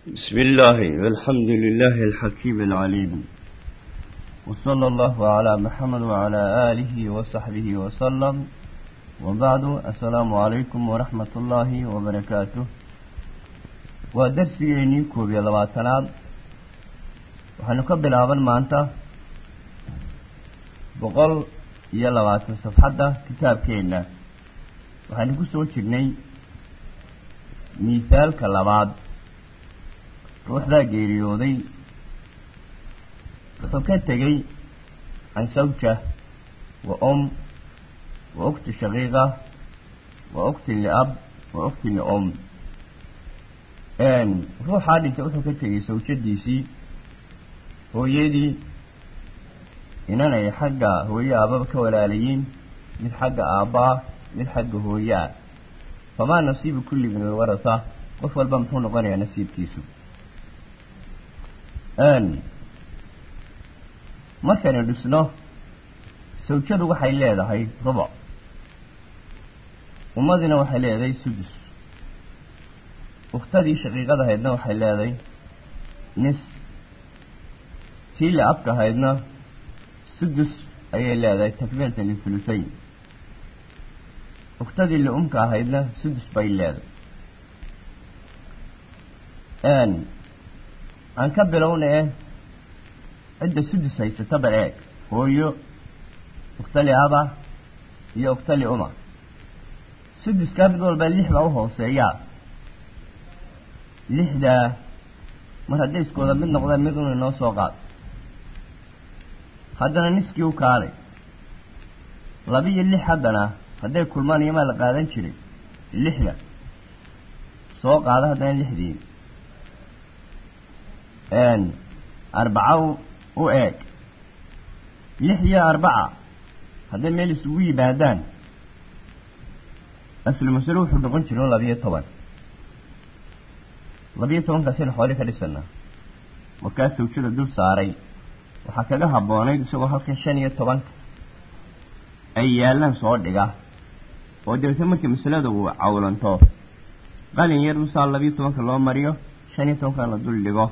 بسم الله والحمد لله الحكيم العليم وصلى الله على محمد وعلى آله وصحبه وسلم وبعد السلام عليكم ورحمة الله وبركاته ودرسيني كوبي لباتناد وحنقبل أول ما أنت بقول يا لباتن صفحة كتاب كينا وحنقصو شرني مثال كلابات ruuxdaa geeriyooday wuxuu ka tegey can sawja wa om wa ogti shaqiiqa wa ogti liab wa ogti liom ruuxaa dhintay wuxuu ka tegey sawjadiisii hooyadii inan ay xagga hooye aababa ka walaalayiin mid xagga aabbaa mid xagga hooye ah famaa nasiibu kulli min alwarasa qof walba muxuu noqonayaa nasiibkiisu markaynu dhisno. Sawjadu waxay leedahay rubuc ummadina waxay leedahay sudus ukhtadii shaqiiqada ahaydna waxay leedahay nis. Tii la abka ahaydna sudus ayay leedahay takbiirta lifulusayn ukhtadii la umka ahaydna sudus bay leedahay aan ka bilownee cidda sudus haysataba eeg. Hooyo uktali aba iyo uktali uma suduskaa mid walba lix baa u hooseeyaa lixdaa mar hadday iskooda mid noqdeen mid una inoo soo qaad. Haddana niskii u kaalay. Labiyo lix haddana hadday kulmaan iyomaa la qaadan jiray lixda. Soo qaada haddana lixdii arbaca u eeg. Lix iyo arbaca hadday meel isugu yimaadaan aslu masalo wuxuu noqon jiro labiyo toban. Labiyo tobankaasaynu xooli ka dhisanaa markaa sawjada dul saaray. Waxaa kaga habboonayd isagoo halkan shan iyo tobanka ay yaallaan soo dhiga. Oo dabeetna markii masalada uu cawlanto qalin yar usaa labiyo tobanka loo mariyo shan iyo tobankan la dul dhigo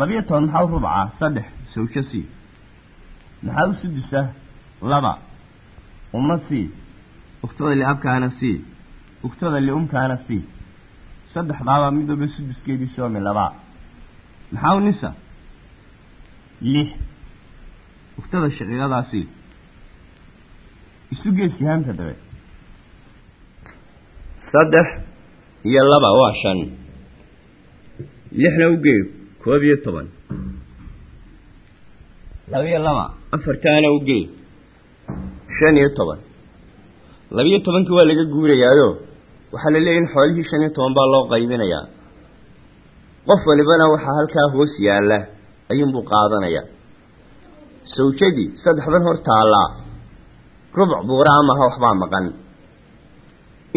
labiyo toban maxaa u rubcaa saddex. Sawjo sii maxaa u sudusa laba. Uma sii ugtada liabkaana sii ugtada liumkaana sii saddexdaabaa mid walba suduskeedii soomi labaa. Maxaa u nisa? Lix. Ugtada shaqiiqadaa sii isu gees sihaamta dabe saddex iyo laba waa shan. Lixna u geeb koob iyo toban labiyo laba afartaana u gee shan iyo toban labiyo tobankii waa laga guurayaayo. Waxaa la leeyahy in xoolihii shan iyo toban baa loo qaybinayaa. Qof walibana waxaa halkaa hoos yaalla. Ayuunbuu qaadanayaa sawjadii saddexdan hor taallaa. Rubuc buuraa maaha waxbaa maqan.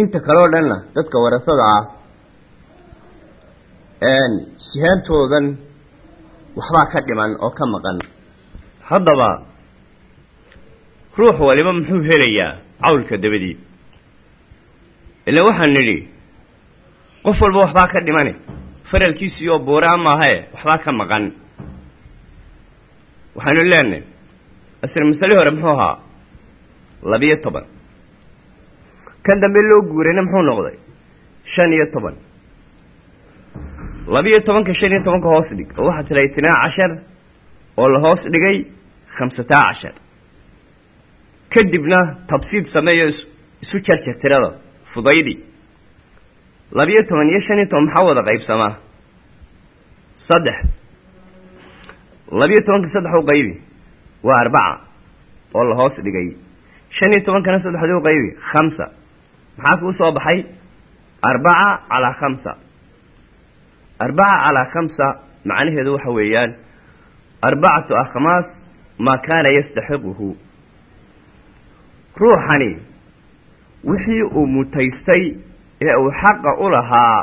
Inta kaleo dhanna dadka warasada ah sihaantoodan waxbaa ka dhiman oo ka maqan. Haddaba ruux waliba muxuu helayaa cawlka dabadii ila waxaan nidhi qof walba waxbaa ka dhimane? Faralkiisii oo buuraa maahae waxbaa ka maqan. Waxaanu leenahay asal masale hore muxuu ahaa labiyo toban. Kan dambe loo guurayna muxuu noqday shan iyo toban labiyo tobanka shan iyo tobanka hoos dhig oo waxaa tira itinaa cashar oo la hoos dhigay khamsataa cashar. Kadibna tabsiid sameeyo isu jarjar tirada fudaydi. Labiyo toban iyo shan iyo toban maxaa wada qaybsamaa saddex. Labiyo tobanka saddex u qaybi waa arbaca oo la hoos dhigay. Shan iyo tobankana saddexda u qaybi khamsa. Maxaa kuu soo baxay? Arbaca calaa khamsa arbaca calaa khamsa macnaheedu waxa weeyaan arbacatu akhmaas maa kaana yastaxiquhu ruuxani wixii uu mutaystay ee uu xaqa u lahaa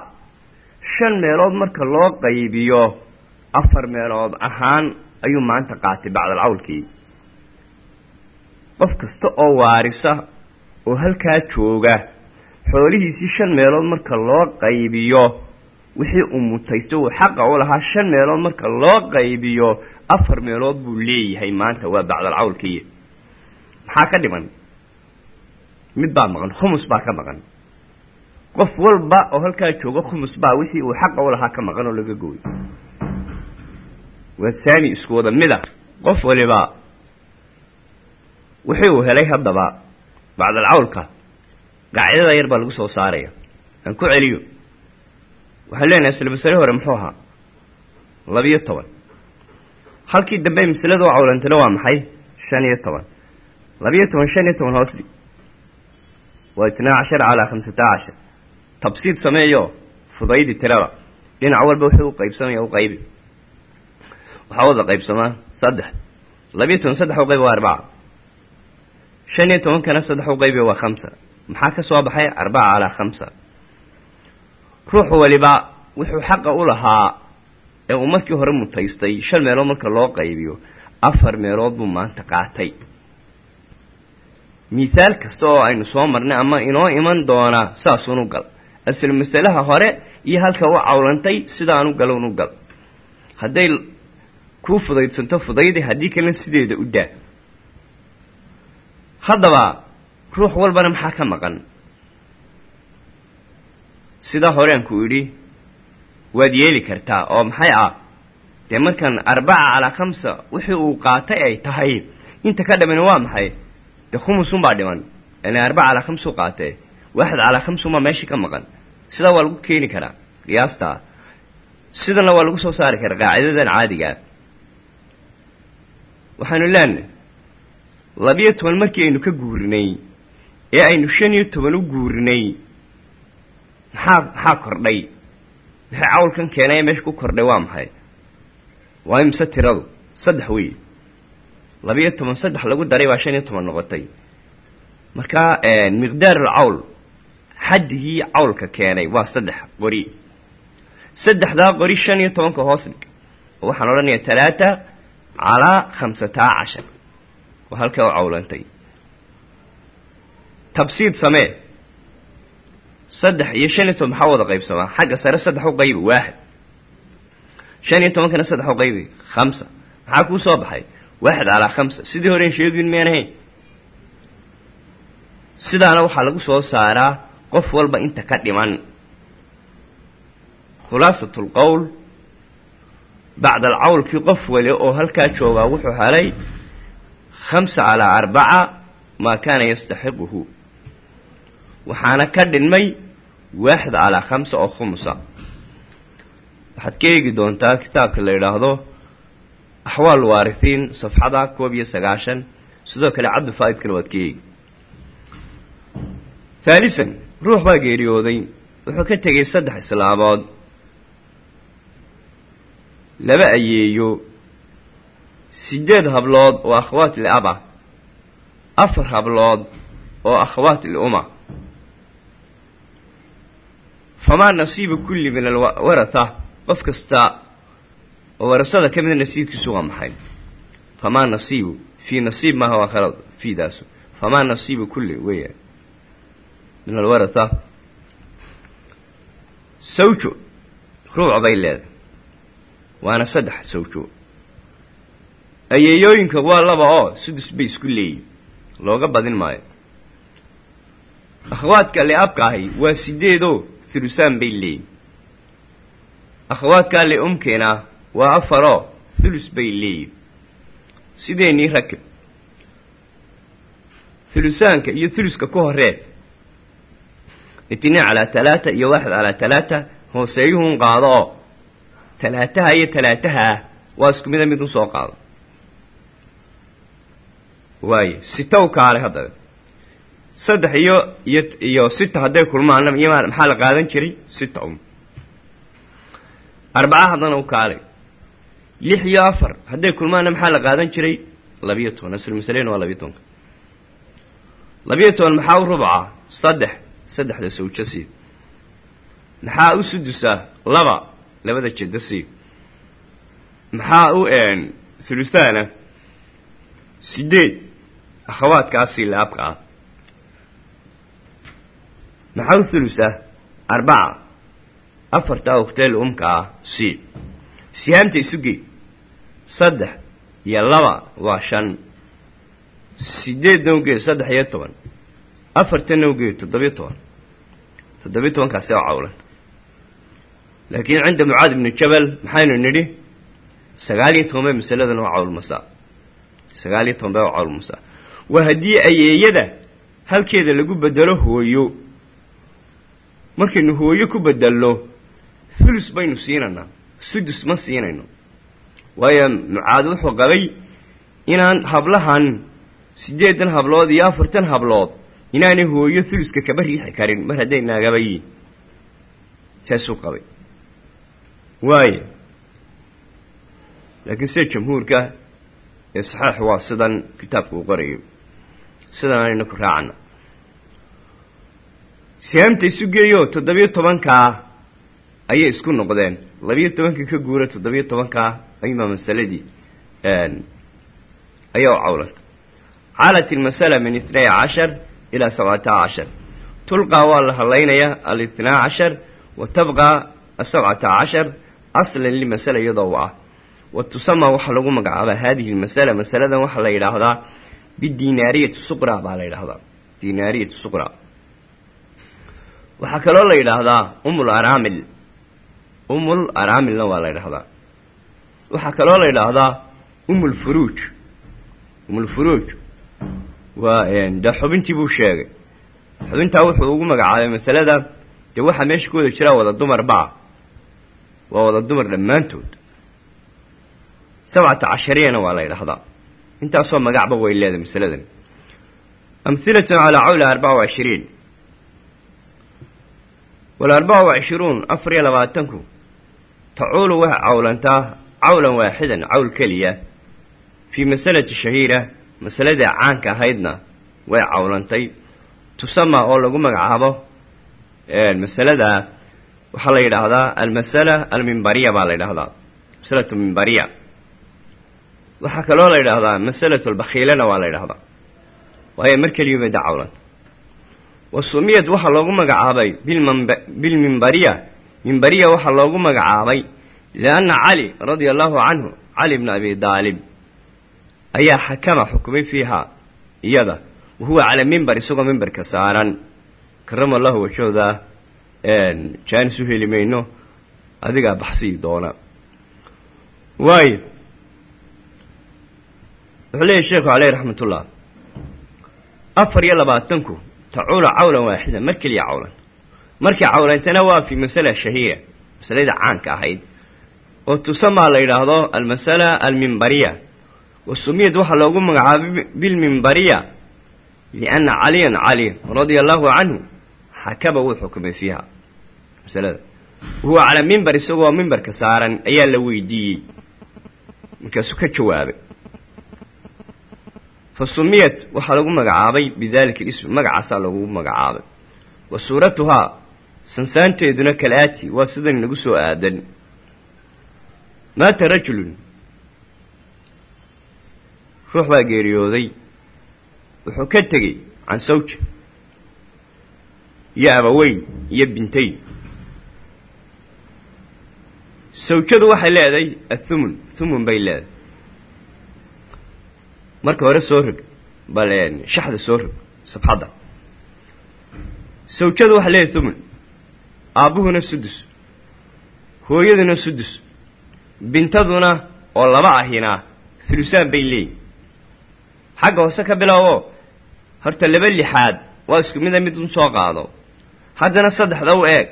shan meelood marka loo qaybiyo afar meelood ahaan ayuu maanta qaatay bacdalcawlkii qof kasta oo waarisa oo halkaa jooga xoolihiisii shan meelood marka loo qaybiyo wixii uu mutaysto uu xaqa u lahaa shan meelood marka loo qaybiyo afar meelood buu leeyahay maanta waa bacdalcawlkiiyo maxaa ka dhiman? Mid baa maqan khumus baa ka maqan. Qof walba oo halkaa jooga khumus baa wixii uu xaqa u lahaa ka maqan oo laga gooyo. Waa saami isku wada mid ah qof waliba wixii uu helay haddaba bacdalcawlka qaacidada yar baa lagu soo saaraya. Aan ku celiyo waxaan leenahay masale hore muxuu ahaa? Labiyo toban. Halkii dambe masalada u cawlantana waa maxay? Shan iyo toban. Labiyo toban shan iyo toban hoos dhig. Waa itnaa cashar calaa khamsata cashar. Tabsiid sameeyo fudaydi tirada dhinac walba wuxuu u qaybsamaya u qaybi. Waxaa wada qaybsamaa saddex. Labiyo toban saddex u qaybi waa arbaca shan iyo tobankana saddex u qaybi waa khamsa. Maxaa ka soo baxay? Arbaca calaa khamsa ruux waliba wuxuu xaqa u lahaa ee uu markii hore mutaystay shan meelood marka loo qaybiyo afar meelood buu maanta qaatay. Misaal kasta oo aynu soo marnay ama inoo iman doonaa saasuunu gal. Asal masalaha hore iyo halka u cawlantay sidaanu galonu gal. Hadday kuu fudaydsanto fudaydi haddii kalena sideeda u daa. Haddaba ruux walbana maxaa ka maqan sidaa horeenku idhi waad yeeli kartaa oo maxay ah? Dee markan arbaca calaa khamsa wixii uu qaatay ay tahay inta ka dhaman waa maxay? Dee khumusunbaa dhiman. Yani arbaca calaa khamsuu qaatee waaxid calaa khamsunbaa meeshii ka maqan. Sidaa waa lagu keeni karaa qiyaastaa sidana waa lagu soo saari karaa qaacidadan caadigaa waxaanu leenahay labiyo toban markii aynu ka guurinay ee aynu shan iyo toban u guurinay maxaa maxaa kordhay. Maxay cawlkan keenay ee meesha ku kordhay waa maxay? Waa imise tiradu? Saddex wey labiyo toban saddex lagu daray baa shan iyo toban noqotay. Marka miqdaarul cawl xaddigii cawlka keenay waa saddex qori saddexdaa qori shan iyo tobanka hoos dhig. Oo waxaan odhanayaa talaata calaa khamsataa cashar. Waa halkaa u cawlantay. Tabsiid samee saddex iyo shan iyo toban maxaa wada qaybsamaa xagga sare saddex u qaybi waaxid. Shan iyo tobankana saddex u qaybi khamsa. Maxaa kuu soo baxay? Waaxid calaa khamsa. Sidii horen sheegin miyaan ahayn sidaana waxaa lagu soo saaraa qof walba inta ka dhiman. Khulaasat lqowl bacda alcawlkii qof wali oo halkaa joogaa wuxuu helay khamsa calaa arbaca maa kaana yastaxiquhu waxaana ka dhinmay waaxid calaa khamsa oo khumusa. Waxaad ka eegi doontaa kitaabka la yidhaahdo axwaal waarithiin safxada koob iyo sagaashan. Sidoo kale cabdi faaidkana waad ka eegi. Haalisan ruux baa geeriyooday. Wuxuu ka tegey saddex islaamood laba ayeeyo sideed hablood oo akhawaat liaba afar hablood oo akhawaat liuma famaa nasiibu kulli min alwaratha qof kasta oo warasada ka mida nasiibkiisu waa maxay famaa nasiibu fii nasiib maaha waa khalad fiidaasu famaa nasiibu kulli weya min alwaratha sawjo ruuc bay leedahay waana saddex sawjo ayeeyooyinka waa laba oo sudus bay isku leeyihiin looga badin maayo akhawaadka liabka ahi waa sideedoo thulusaan bay leeyihiin akhawaadkaa liumkina waa afaroo thulus bay leeyihiin sideenii rakib thulusaanka iyo thuluska ku horeen itniin calaa talaata iyo waaxid calaa talaata hooseeyuhun qaado. Oo talaataha iyo talaataha ah waa isku mida mid u soo qaado. Waaye sita u kaale haddaba saddex iyo iyo sita hadday kulmaan iyo maxaa la qaadan jiray? Sita um. Arbaca haddana u kaalay. Lix iyo afar hadday kulmaanna maxaa la qaadan jiray? Labiyo toban aslmasalena waa labiyo tobanka. Labiyo toban maxaa u rubca saddex saddexda sawjo siib maxaa u sudusaa? Laba labada jeddo siib maxaa u thuluthaana? Sideed akhawaadkaasii laabka ah maxaa u thulusa arbaca. Afartaa ukteel umka ah c sihaamta isugee saddex iyo laba waa shan. Sideedna ugee saddex iyo toban. Afartanna ugee toddobiyo toban. Toddobiyo tobankaasi oo cawlanta laakiin cinda mucaad ibnu jabal maxaynu nidhi sagaal iyo toban bay masaladan oo cawlmasaa sagaal iyo toban bay oo cawlmasaa waa haddii ayeeyada halkeeda lagu bedelo hooyo markaynu hooyo ku bedelno hulus baynu siinaynaa sudus ma siinayno waayo mucaad wuxuu qabay inaan hablahan siddeedan hablood iyo afartan hablood inaanay hooyo huluska kaba riixi karin mar hadday naagaba yiin saasuu qabay. Waayo laakiin sida jamhuurka ee saxeix waa sidan kitaabka uu qorayo. Sidan aanayna ku raacana sihaamta isu geeyo toddobiyo tobankaa ayay isku noqdeen. Labiyo tobankii ka guura toddobiyo tobankaa ayumaa masaladii ayaa u cawlanta caalat ilmasala min itnay cashar ilaa sabcata cashar. Tulqaa waa la hadlaynayaa alitnaa cashar wa tabqa asabcata cashar aslan limasala iyadoo u ah wa tusamaa waxaa lagu magacaabaa haadihi lmasala masaladan waxaa la yidhaahdaa bidinaariyati suqra baa la yidhaahdaa. Dinaariyati suqra waxaa kaloo la yidhaahdaa umul aramil umul aramilna waa la yidhahdaa waxaa kaloo la yidhaahdaa umul furuuj. Umul furuuj waa dee xubintii buu sheegay. Xubintaa wuxuu ugu magacaabay masalada dee waxaa meesha ku wada jiraa wada dumar baa. Waa wada dumar dhammaantood. Sabcata cashariyana waa la yidhaahdaa. Intaasoo magacba way leedahay masaladan amhilatun calaa cawla arbaca walarbaca wa cishruun afar iyo labaatanku tacuulu waxay cawlantaa cawlan waaxidan cawl keliya fii masalati shahiira masaladii caanka ahaydna way cawlantay tusamaa oo lagu magacaabo masalada waxaa la yidhaahdaa almasala almimbariya baa la yidhahdaa masalatu mimbariya waxaa kaloo la yidhaahdaa masalatu wa sumiyad waxaa loogu magacaabay bilmimbariya mimbariya waxaa loogu magacaabay lianna cali radia allahu canhu cali bna abi daalib ayaa xakama xukumay fiiha iyada. Wahuwa calaa mimbar isagoo mimbarka saaran. Karama allahu wajahooda jaanis u heli mayno adigaa baxsii doona. Waayo wuxuu leeyahy sheekhu caleyh raxmatullah afar iyo labaatanku tacuula cawlan waaxida mar keliya cawlan. Markii cawlantana waa fi masala shahiira masalada caanka ahayd. Oo tusamaa la yidhaahdo almasala almimbariya wa sumiyad waxaa loogu magacaabay bilmimbariya lianna caliyan cali radia allahu canhu xakaba wuu xukumay fiiha masalada. Wahuwa calaa mimbar isagoo mimbarka saaran ayaa la weydiiyey. Markaasuu ka fa sumiyat waxaa lagu magacaabay bidalika ism magacaasaa lagu magacaabay. Wa suuratuhaa sansaanteeduna kalaati waa sidan nagu soo aadan. Maata rajulun ruux baa geeriyooday wuxuu ka tegey can sawja iyo abaweyn iyo bintayn sawjadu waxay leedahay athumun thumun bay leedahay marka hore soo rog bal shaxda soo rog sabxadda sawjadu waxay leedahay thumun aabbuhuna sudus hooyaduna sudus bintaduna oo laba ahina hulusaan bay leeyihiin xagga hoose ka bilaawo horta laba lixaad waa isku mida mid un soo qaado. Haddana saddexda u eeg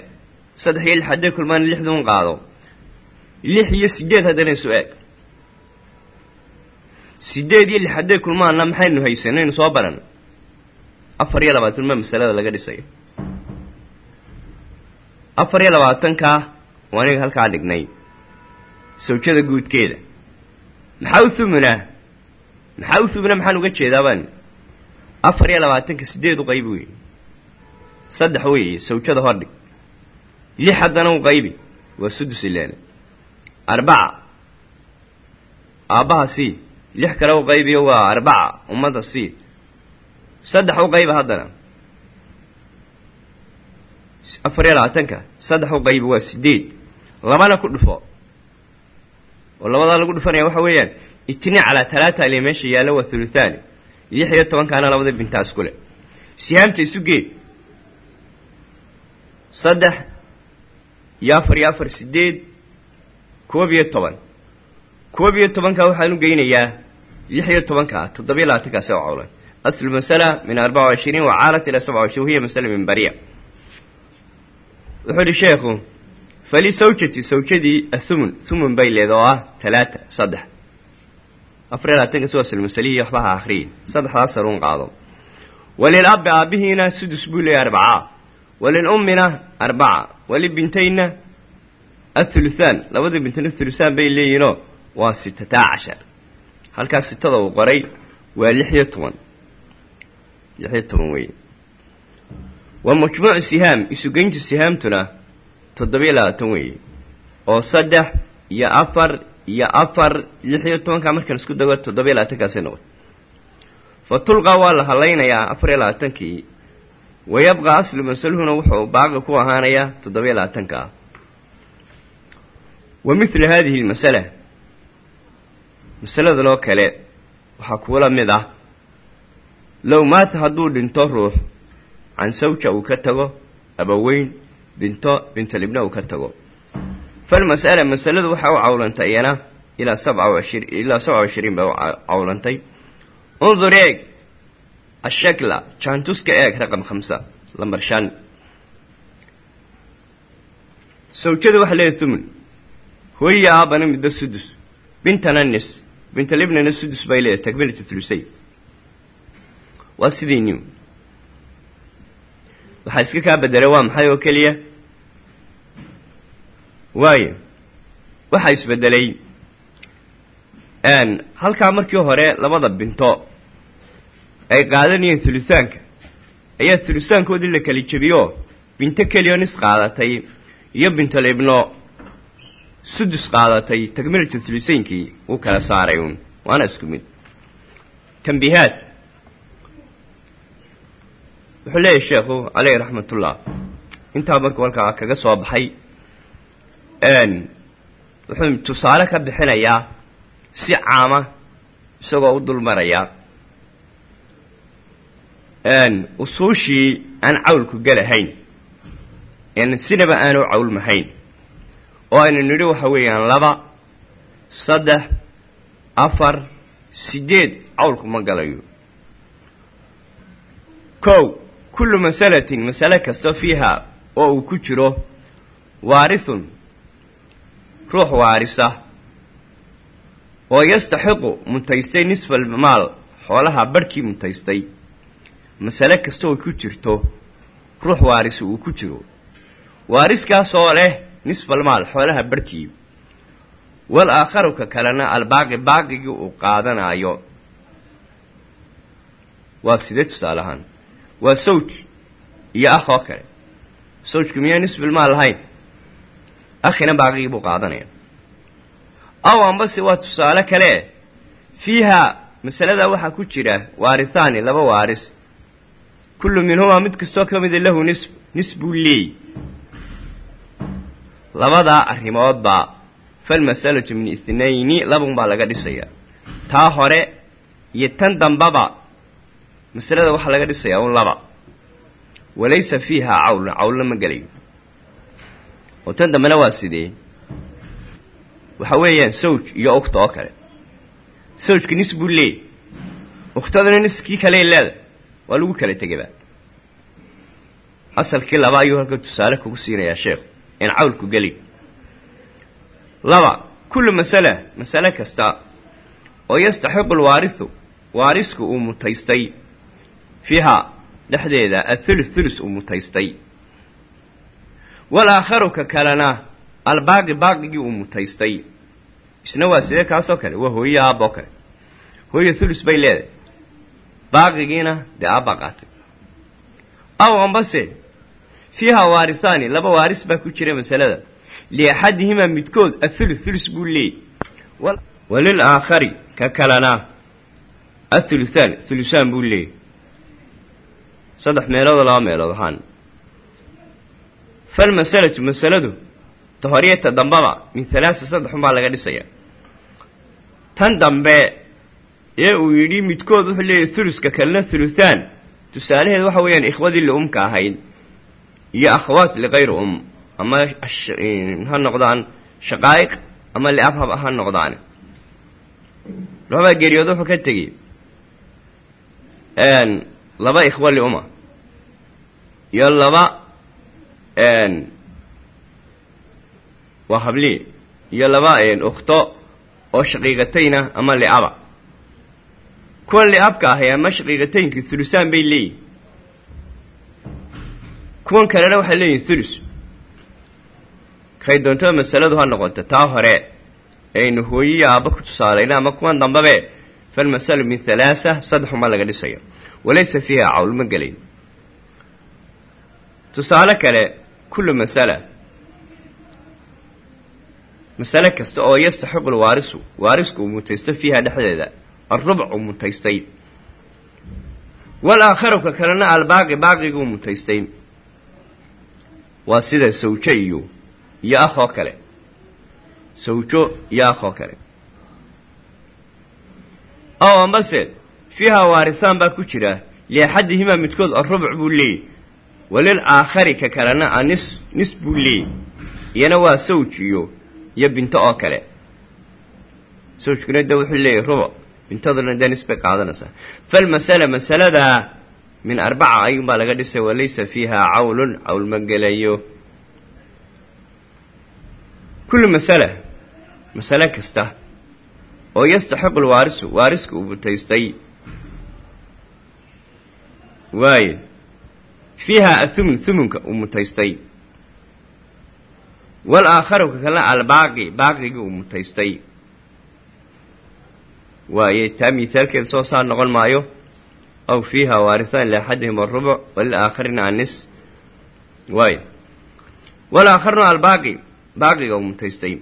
saddex iyo lix hadday kulmaan lixda un qaado. Lix iyo sideed haddana isu eeg sideed iyo lix hadday kulmaanna maxaynu haysanaynu soo baran. Afar iyo labaatan ma masalada laga dhisayo. Afar iyo labaatankaa waa aniga halkaa dhignay. Sawjada guudkeeda. Maxaa u thumunaa maxaa u thumuna maxaan uga jeedaabaan? Afar iyo labaatanka sideed u qaybi wey saddex weeye sawjada hordhig lix haddana u qaybi. Waa sudus ileene arbaca. Aabbaha sii lix kale u qaybiyo waa arbaca ummadda sii saddex u qayba haddana. Afar iyo labaatanka saddex u qaybi waa sideed labana ku dhufo. Oo labadaa lagu dhufanaya waxa weeyaan itni calaa talaata ile meesha yaalla waa thuluthaani lix iyo tobankaana labada bintaa isku leh sihaamta isu geed. Saddex iyo afar iyo afar sideed koob iyo toban. Koob iyo tobankaa waxaan u geynayaa lix iyo tobankaa toddobiyo labaatankaasi oo cawlan aslu masala min arbaca wacishriin wa caalat ilaa sabca washriin wahiya masala min bariya wuxuu ihi sheekhu fali sawjati sawjadii athumun thumun bay leed oo ah talaata saddex. Afar iyo labaatankaasi waa aslmasalihi waxba ha akriyin saddexdaas saruun qaado. Walil abbi aabbihiina sudus buu leeyahy arbacaa. Walil ummina arbaca walibintayna athuluthaan labada bintana thuluthaan bay leeyihinoo waa sitataa cashar halkaas sitada uu qoray waa lix iyo toban. Lix iyo toban weeye wa majmuucu sihaam isugeynta sihaamtuna toddobiyo labaatan weeye oo saddex iyo afar iyo afar lix iyo tobankaa markaan isku dago toddobiyo labaatankaasi noqon. Fa tulqaa waa la hadlaynayaa afar iyo labaatankii. Wa yabqa aslu masaluhuna wuxuu baaqi ku ahaanayaa toddobiyo labaatanka ah wa mithlu haadihi lmasala masaladan oo kale waxaa kuula mid ah low maata hadduu dhinto ruux can sawja uu ka tago abaweyn binto bintalibna uu ka tago. Falmas'ala masaladu waxaa u cawlantay iyana ilaa sabca washiri ilaa sabca washiriin baa u cawlantay. Undur eeg ashakla jaantuska eeg raqam khamsa lambar shan. Sawjada waxa leedahay thumun hooyiya aabana sudus bintana nis bintalibnana sudus bay leedahay takbilatu thulusay waa sidii new waxaa iska kaa bedela waa maxay oo keliya waayo waxaa halkaa markii hore labada binto ay qaadanayeen thuluthaanka ayaa thuluthaankoodii la kala jebiyo binto keliyo nis qaadatay iyo bintalibno sudus qaadatay takmilatu thulusaynkii wuu kala saaray uun. Waana isku mid. Tambiihaad wuxuu leeyahy sheekhu caleyhi raxmatullah. Intaa markuu halkaa kaga soo baxay wuxuu tusaale ka bixinayaa si caama isagoo u dulmarayaa usuushii aan cawlku gelahayn n sinaba aanu cawlmahayn oo aynu nidhi waxa weeyaan laba saddex afar sideed cawlku ma galayo. Kow kullu masalatin masale kasta fiiha oo uu ku jiro waarithun ruux waarisa oo yastaxiqu mutaystay nisfa almaal xoolaha barhkii mutaystay masale kasta oo ku jirto ruux waarisa uu ku jiro. Waariskaasoo leh nisfalmaal xoolaha barhkii wal aakharu ka kalena albaaqi baaqigii uu qaadanaayo. Waa sidee tusaale ahaan waa sawj iyo akh oo kale. Sawjku miyaa nisfilmaal lahayn? Akhina baaqigii buu qaadanaya. Aw ambase waa tusaale kale. Fiihaa masaladaa waxaa ku jira waarithaani laba waaris. Kullu minhumaa mid kastoo ka mida lahu nisb nis buu leey labadaa arrimoodbaa falmasalatu min ithnayni labun baa laga dhisayaa taa hore iyo tan dambaba masalada waxaa laga dhisayaa un laba. Walaysa fiihaa cawlun cawlna ma gelayo. Oo tan dambena waa sidee? Waxa weeyaan sawj iyo ukhta oo kale. Sawjka nis buu leey. Ukhtaduna niskii kale leeda waa lagu kala tegaba asalkii laba ayuu halka tusaale kugu siinayaa sheekhu in cawlku geli. Laba kullu masala masale kasta oo yastaxiqu alwaarisu waarisku uu mutaystay. Fiihaa dhexdeeda athuluth thulus uu mutaystay. Walaakharu ka kalena albaaqi baaqigii uu mutaystay. Isna waa sidee kaasoo kale? Waa hooye aaboo kale. Hooye thulus bay leedahay. Baaqigiina dee aabbaa qaatay. Aw ambase fiihaa waarisaani laba waaris baa ku jira masalada. Liaxadihimaa midkood athuluth thulus buu leeyay. Walil aakhari ka kalena athuluthaan thulusaan buu leeyay. Saddex meeloodoo laba meelood ahaan falmasalatu masaladu ta horiyo ta dambaba min halaasa saddexun baa laga dhisaya. Tan dambe ee uu yidhi midkood wuxuu leeyahy thuluska kalena thuluthaan tusaalaheed waxa weeyaan ikhwadii liumka ahayd iyo akhawaat likayri um ama ha noqdaan shaqaa'iq ama liabhab ha noqdaan. Labaa geeriyood wuxuu ka tegey. Laba ikhwa liuma iyo laba waa habli iyo laba ukhto oo shaqiiqatayna ama liaba kuwan liabka ahay ama shaqiiqataynka thulusaan bay leeyihiin kuwan kalena waxay leeyihiin thulus kay doontada masaladu ha noqoto taa hore aynu hooyiyo aabba ku tusaalayna ama kuwan dambabe falmasalu min halaasa saddexuma laga dhisayo. Walaysa fiiha cawl ma gelayn. Tusaale kale kullu masala masale kasta oo yastaxiqu lwaarisu waarisku uu mutaysto fiiha dhexdeeda alrubc uu mutaystay. Walaakharu ka kalena albaaqi baaqiguu mutaystay waa sida sawjo iyo iyo akh oo kale. Sawjo iyo akh oo kale. Ow ambase fiiha waarisaan baa ku jira. Liaxadihimaa midkood alrubc buu leeyay. Walil aakhari ka kalena a nis nis buu leeyay. Iyana waa sawj iyo iyo binto oo kale. Sawjkuna de wuxuu leeyahy rubuc. Bintaduna dee nis bay qaadanaysaa. Falmasala masaladaa min arbaca ayuun baa laga dhisay walaysa fiiha cawlun cawl ma gelayo. Kullu masala masale kasta oo yastaxiqu lwaarisu waariska uu mutaystay waaye fiiha athumun thumunka uu mutaystay. Walaakharu ka kalena albaaqi baaqigii uu mutaystay. Waaye taa mihaalkeeda soo saar noqon maayo aw fiiha waarisaan liaxadihim arubuc walilaaakharina annis waaye walaakharuna albaaqi baaqiga uu mutaystay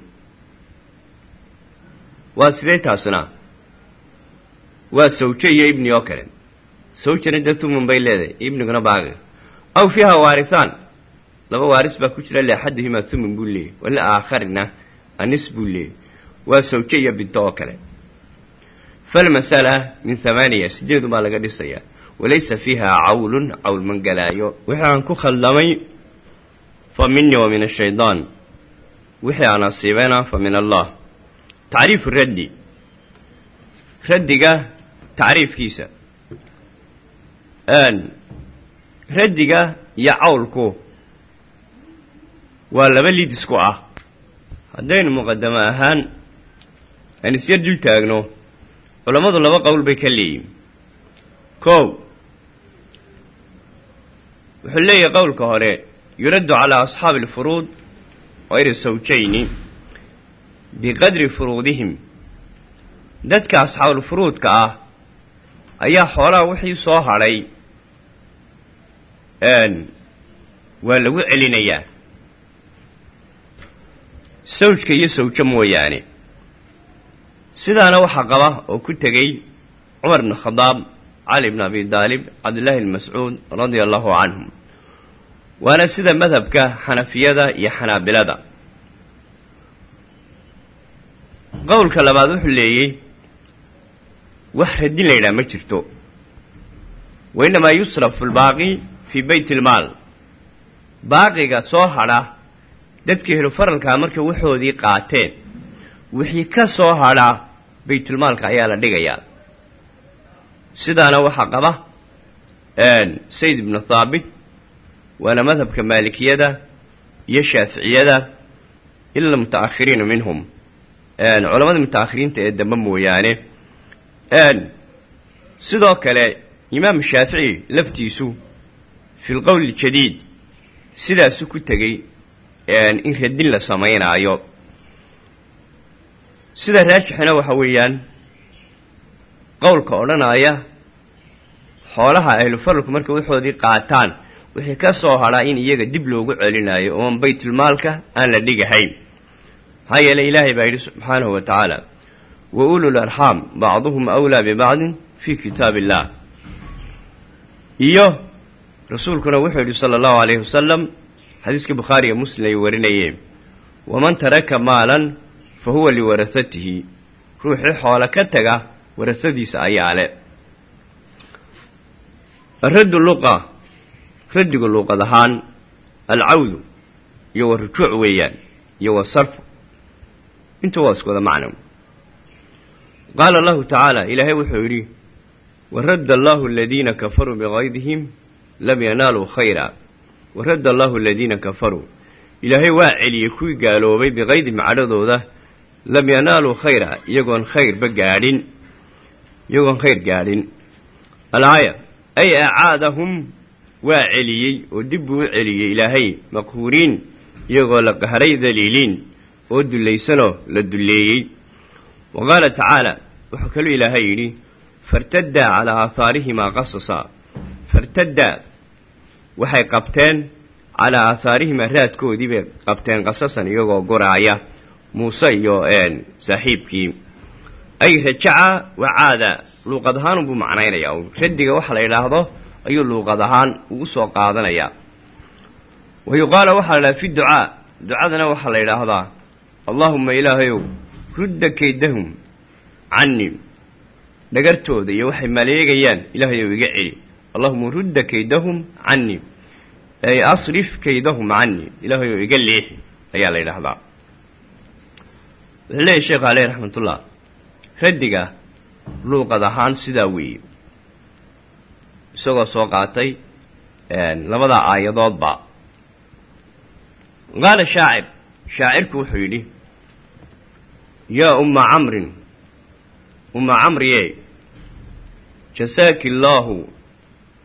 waa sidee taasuna waa sawjo iyo ibni oo kale sawjana de thumun bay leedahay ibniguna baaqiga aw fiiha waarisaan laba waaris baa ku jira liaxadihimaa thumun buu leeyay walilaaakharina anis buu leeyay waa sawjo iyo binto oo kale falmasala min hamaaniya sideedu baa laga dhisayaa walaysa fiiha cawlun cawl man galaayo wixii aan ku khaldamay fa minii wa min ashaydaan wixii aan asiibana fa min allah tacriifu raddi raddiga tacriifkiisa raddiga iyo cawlku waa laba lid isku ah haddaynu muqadamo ahaan aynu isyar dul taagno culammadu laba qowl bay ka leeyihiin kow wuxuu leeyahay qowlka hore yuraddu calaa asxaabi alfuruud hayri sawjayni biqadri furuudihim. Dadka asxaabulfuruudka ah ayaa xoolaha wixii soo hadhay waa lagu celinayaa. Sawjka iyo sawjo mooyaane sidaana waxaa qaba oo ku tegey cumar bn khadaab cali bn abi daalib cabdullaahi bn mascuud radia allahu canhum waana sida madhabka xanafiyada iyo xanaabilada qowlka labaad wuxuu leeyey wax radin la yidhaha ma jirto. Wa innamaa yusrafu lbaaqi fii bayt ilmaal baaqiga soo hadha dadkii helufaralkaa markay waxoodii qaateen. Wixii ka soo hadha baytulmaalka ayaa la dhigayaa. Sidaana waxaa qaba sayd ibnu thaabit waana madhabka maalikiyada iyo shaaficiyada ila muta'akhiriina minhum. Culamada muta'akhiriinta ee dambe mooyaane. Sidoo kale imaam shaafici laftiisu fi lqowl jadiid sidaasu ku tegey in radin la samaynaayo sida raajixina waxa weeyaan qowlka odhanaya xoolaha ahlufaralku markay waxoodii qaataan wixii ka soo hadhaa in iyaga dib loogu celinayo oon baytulmaalka aan la dhigahayn. Maxaa yeeley ilaahay baa yidhi subxaanahu wa tacaala wa ulul arxaam bacduhum awlaa bibacdin fii kitaab illah iyo rasuulkuna wuxuu yidhi sala allahu calayhi wasalam xadiiska bukhaari iyo muslim ay warinayeen waman taraka maalan fa huwa liwarasatihi ruuxii xoolo ka taga warasadiisa ayaa le raddu luqa raddigu luuqad ahaan alcawdu iyo wa rujuuc weeyaan iyo wa sarfu intu waa isku wada macno qaala allahu tacaala ilaahay wuxuu yidhi waradda allahu aladiina kafaruu bigaydihim lam yanaaluu khayra waradda allahu aladiina kafaruu ilaahay waa celiyey kuwii gaaloobay biqaydihim cadhadooda lam yanaaluu khayra iyagoon khayrba gaadhin. Iyagoon khayr gaadhin. Alaaya ay acaadahum waa celiyey oo dib buu celiyey ilaahay maqhuuriin iyagoo la qahray daliiliin oo dullaysanoo la dulleeyey. Wa qaala tacaala wuxuu kaluu ilaahay yidhi fartaddaa calaa aahaarihimaa qasasa. Fartaddaa waxay qabteen calaa aahaarihimaa raadkoodii bay qabteen qasasan iyagoo goraaya muuse iyo saaxiibkii ay rajaca wacaada luuqad ahaan unbuu macnaynayaa. Radiga waxa la yidhaahdo ayuu luuqad ahaan ugu soo qaadanayaa. Wa yuqaala waxaa la idhaha fi ducaa. Ducadana waxaa la yidhaahdaa allaahumma ilaahayow rudda kaydahum cani dhagartooda iyo waxay maleegayaan ilaahayow iga celi. Allahuma rudda kaydahum cani ay asrif kaydahum cani ilaahayow iga leexi ayaa la yidhaahdaa leeyahy sheekhu aleyh raxmatullah radiga luuqad ahaan sidaa weeye. Isagoo soo qaatay labada aayadoodba. Qaala shaacir shaacirku wuxuu yidhi yaa umma camrin umma camriye jasaaki allaahu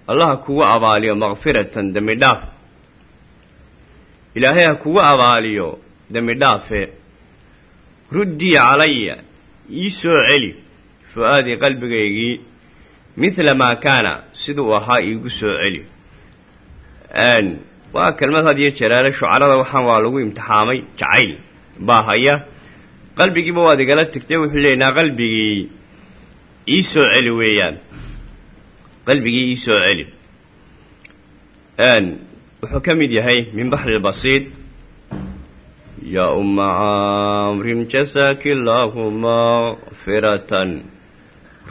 allah ha kugu abaaliyo makfiratan dembi dhaaf. Ilaahay ha kugu abaaliyo dembi dhaafe ruddii calaya ii soo celi fu-aadii qalbigaygii midla maa kaana siduu ahaa iigu soo celi waa kelmad had iyo jeeraale shucarada waxaan waa lagu imtixaamay jacayl baa haya qalbigiiba waad igala tegtay wuxuu leeynaa qalbigii ii soo celi weeyaan qalbigii ii soo celi wuxuu ka mid yahay min baxri lbasiid yaa umma camrin jasaaki allaahu makfiratan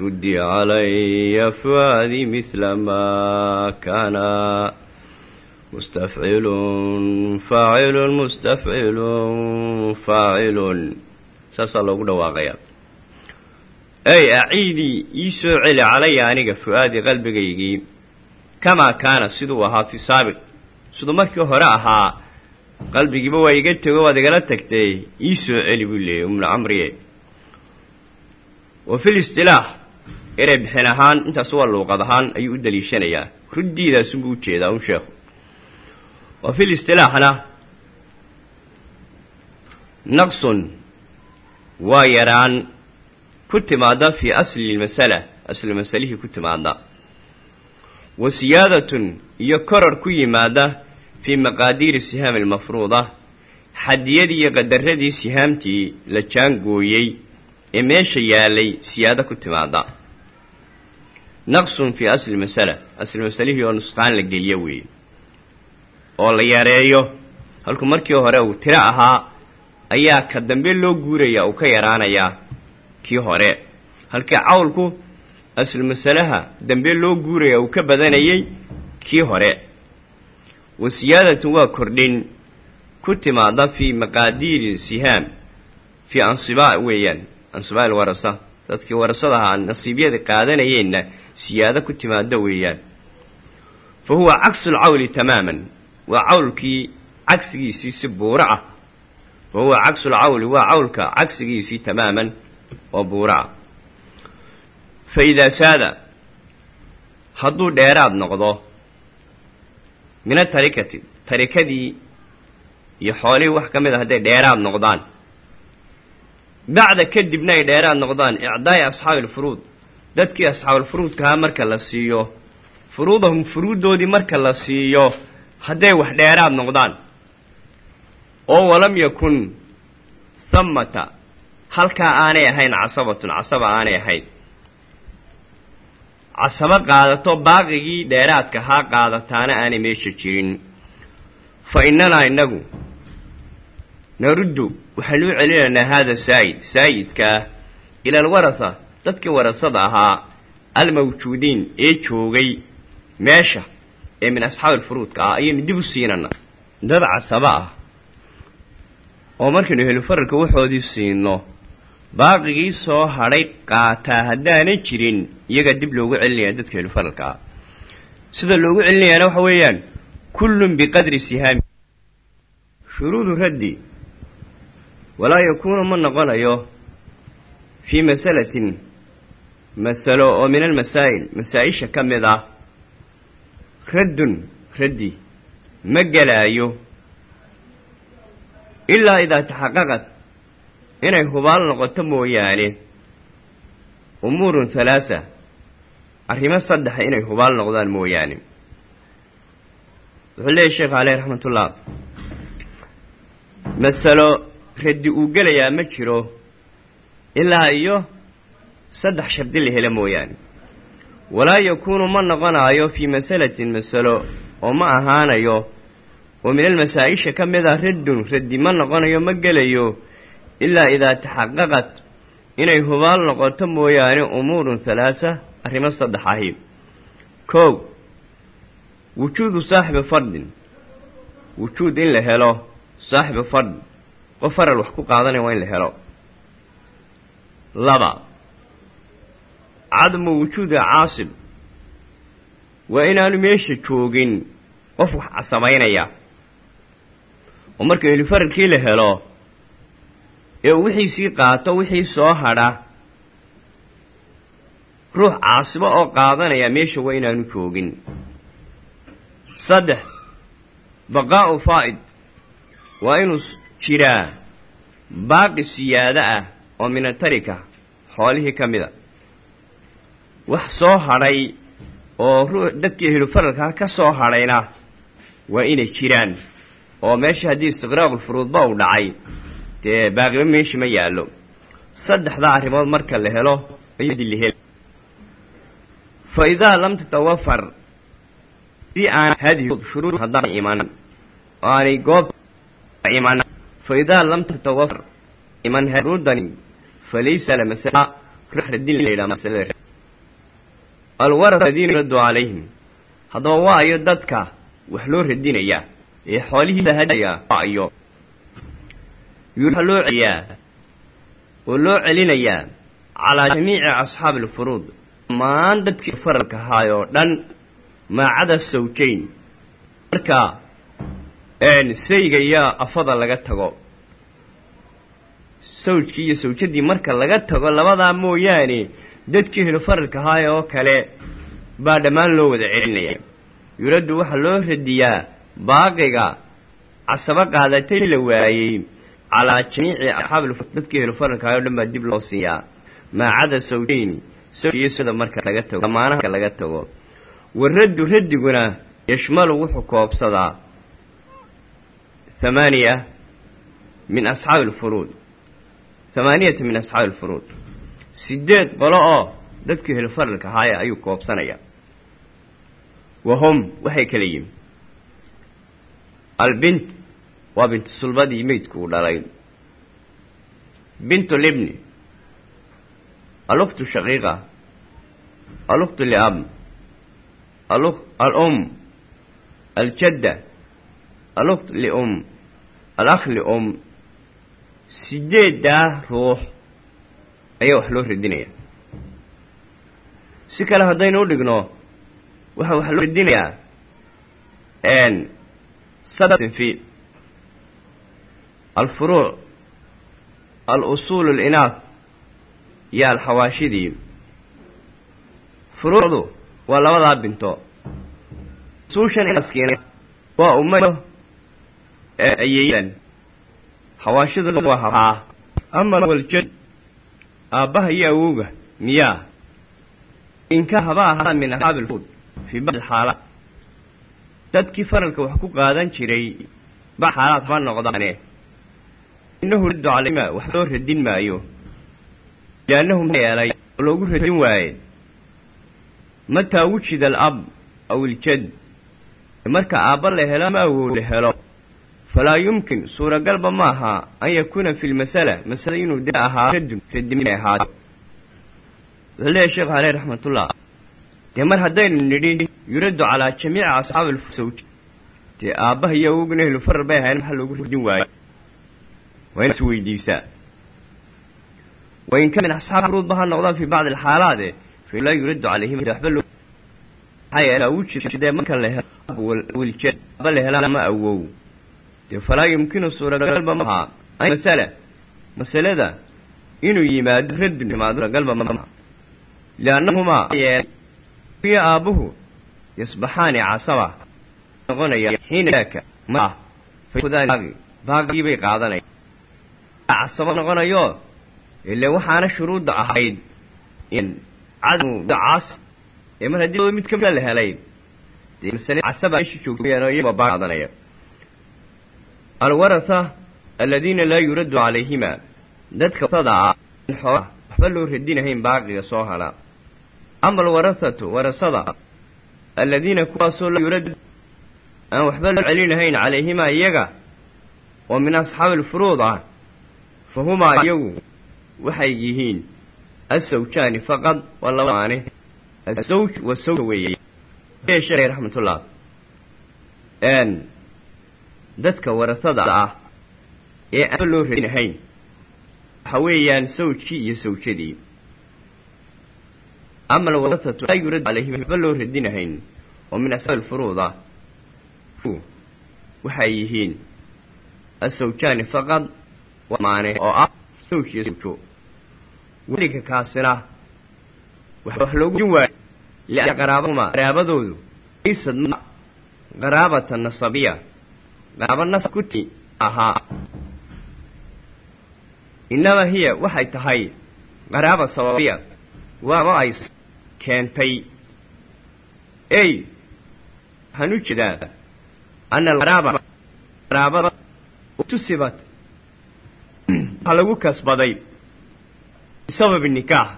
ruddi calaya fuaadi midla maa kaana mustafcilun faacilun mustafcilun faacilun saasaa loogu dhawaaqayaa ey aciidii ii soo celi calaya aniga fu-aadi qalbigaygii kamaa kaana siduu ahaa fi saabiq siduu markii hore ahaa qalbigiiba waa iga tego waad igala tagtay. Ii soo celi buu leeyay umna camriye wa fil istilaax erey bixin ahaan intaas waa luuqad ahaan ayuu u daliishanayaa. Ruddiidaasunbuu u jeedaa un sheekhu wa fil istilaaxna naqsun waa yaraan ku timaada fii asli lmasala asli masalihii ku timaada wa siyaadatun iyo koror ku yimaada fii maqaadiiri sihaami almafruuda xadiyadii iyo qadaradii sihaamtii la jaangooyey ee meesha yaalay siyaado ku timaada naqsun fii asli masala asli masalihii oo nusqaan la geliyo weeye oo la yareeyo halkuu markii hore uu tiro ahaa ayaa ka dambe loo guuraya uu ka yaraanayaa kii hore halkii cawlku aslu masalaha dambe loo guuraya uu ka badanayay kii hore wa siyaadatun waa kordhin ku timaada fii maqaadiiri sihaam fii ansibaa weeyaan ansibaa alwarasa dadkii warasada ahaa nasiibyada qaadanayeenna siyaado ku timaada weeyaan fa huwa caksu lcawli tamaaman waa cawlkii cagsigiisii si buuro ah fa huwa caksu lcawli waa cawlka cagsigiisii tamaaman oo buuro ah fa saada hadduu dheeraad noqdo min atarikati tarikadii iyo xoolihii wax ka mid a hadday dheeraad noqdaan. Bacda kadibna ay dheeraad noqdaan icdaa'i asxaabi alfuruud dadkii asxaabulfuruudkahaa marka la siiyo furuudahum furuuddoodii marka la siiyo hadday wax dheeraad noqdaan. Oo walam yakun thamata halkaa aanay ahayn casabatun casaba aanay ahayn casabo qaadato baaqigii dheeraadka haa qaadataana aanay meesha jirin. Fa innanaa innagu naruddu waxaanu u celinaynaa haada saayid saayidkaa ila alwarasa dadkii warasada ahaa almawjuudiin ee joogay meesha ee min asxaabi alfuruudka ah ayaynu dib u siinana dad casaba ah. Oo markaynu helifaralka waxoodii siino baaqigii soo hadhay qaataa haddaanan jirin iyagaa dib loogu celinaya dadka helifaralka ah sida loogu celinayaana waxa weeyaan kullun biqadri sihaami shuruudu raddi walaa yakuunu ma noqonayo fii masalatin masalo oo min almasaa'il masaa-isha ka mid ah. Raddun raddi ma gelaayo ilaa idaa taxaqaqad inay hubaal noqoto mooyaane. Umuurun halaasa arrimo saddexa inay hubaal noqdaan mooyaane. Wuxuu leeyahy sheekh caleyh raxmatullah. Masalo raddi uu gelayaa ma jiro ilaa iyo saddex shardi la helo mooyaane. Walaa yakuunu ma noqonaayo fii masalatin masalo oo ma ahaanayo. Oo min almasaa-isha ka mid a raddun raddi ma noqonayo ma gelayo ilaa idaa taxaqaqad inay hubaal noqoto mooyaane umuurun halaasa arrimo saddex ahi. Kow wujuudu saaxibi fardin. Wujuud in la helo saaxibu fard. Qof faral wax ku qaadanaya waa in la helo. Laba cadamu wujuuda caasib. Waa inaanu meesha joogin qof wax casabaynaya oo marka helifaralkii la helo ee wixiisii qaato wixii soo hadha ruux caasibo oo qaadanaya meesha waa inaanu joogin. Saddex baqaa'u faa'id waa inuu jiraa baaqi siyaado ah oo minatarika xoolihii ka mid a wax soo hadhay oo ruu dadkii helifaralkaa ka soo hadhayna waa inay jiraan oo meesha haddii istiqraaqulfuruudba uu dhacay dee baaqiba meesha ma yaallo. Saddexdaa arrimood marka la helo ayadilihel fa idaa lam tatawafar si aan hadihi shuruud haddaan iman oo goob iman fa idaa lam tatawafar iman shuruudani fa laysa lamasala ruux radin la yidhaha masalada alwarasa aladiina yuraddu calayhim haddaba waa ayo dadka wax loo radinaya ee xoolihiisa hadaya waa ayo loo celiyaa oo loo celinayaa calaa jamiici asxaabi alfuruud dhammaan dadkii faralka ahaay oo dhan maacada sawjayn. Marka sayga iyo afada laga tago. Sawjkii iyo sawjadii marka laga tago labadaa mooyaane dadkii helifaralka ahaay oo kale baa dhammaan loo wada celinaya. Yuraddu waxaa loo radiyaa baaqiga casabo qaadatay la waayey calaa jamiici asxaabi dadkii helifaralka ahaay o dhan baa dib loo siiyaa maacada sawjayni sawjiyo sida marka laga tago damaanaha laga tago waraddu raddiguna yashmalu wuxuu koobsadaa hamaaniya min asxaabi alfuruud hamaaniyata min asxaabi alfuruud sideed qolo oo dadkii helifaralka ahaaya ayuu koobsanaya wa hum waxay kala yihiin albint waa bintu sulbadii meydku uu dhalay bintu libni. Aluktu shaqiiqa. Aluktu liab alum. Aljadda. Alukt lium. Alakh lium. Sideeddaa ruux ayaa wax loo radinaya si kale haddaynu u dhigno waxa wax loo radinayaa alfuruuc alusuul alinaaf iyo alxawaashidii furuucdu waa labadaa binto usuushan waa umayo ayeyan xawaashiduna waa habaa ama waljad aabbaha iyo awowga miyaa inka haba ahaada min asxaabi alfuud fii bacdi alxaalaat dadkii faralka wax ku qaadan jiray ba xaalaad noqdaane innahu raddu calayma wax loo radin maayo liannahu ma yeelay oo loogu radin waaye mataa wujida alab aw iljad marka aabba la helo ama awow la helo falaa yumkin suuragalba ma aha an yakuuna fi lmasala masale inuu de ahaa radun radin ahaato wuxuu leeyahy sheekhu aleyh raxmatullah dee mar haddaynu nidhi yuraddu calaa jamiici asxaabi lsawj dee aabbaha iyo awogna ehlufarar bay ahayn maxaa radin waayo weydiisaa wain kana min asxaab furuudba ha noqdaan fi bacdi alxaalaade fa laa yuraddu calayhim waxba loo maxaa yeele wujidee marka la helo wiljeed aba la hela ama awow dee falaa yumkinu suuragalba maaha masala masalada inuu yimaado radun yimaado suuragalba maaha liannahumaa yeelay iyo aabbuhu yasbaxaani casaba noqonaya xiina daaka ma baaqi baaqigii bay qaadanaya casaba noqonayo ile waxaana shuruudda ahayd in dacaas ee mar haddii mid kamida la helay dee masale casaba meesha joogtayaan iyagoo baaqi qaadanaya alwaratha aladiina laa yuraddu calayhima dadka watada ah xoola waxba loo radinahayn baaqiga soo hela ama alwarathatu warasada aladiina kuwaasoo laa yuraddu aan waxba loo celinahayn calayhimaa iyaga oo min asxaabi alfuruud ah fa humaa iyagu waxay yihiin asawjaani faqad waa labadaane asawj wa sawja weeye sheekh raxmatullah dadka warasada ah ee aan waxba loo radinahayn waxa weeyaan sawjkii iyo sawjadii ama alwarathatu laa yurad calayhim waxba loo radinahayn oo min asxaabi alfuruud waxay yihiin asawjaani faqad waa oo ah weliga kaasina wax loogu jin waayo lianna qaraabahuma qaraabadoodu laysad qaraabata nasabiya. Qaraaba nasab ku ahaa innamaa hiya waxay tahay qaraaba sababiya. Waaba ay keentay. Ey waxaan u jeedaa ana alqaraaba qaraabada utusibat waxaa lagu kasbaday bisababi nikaax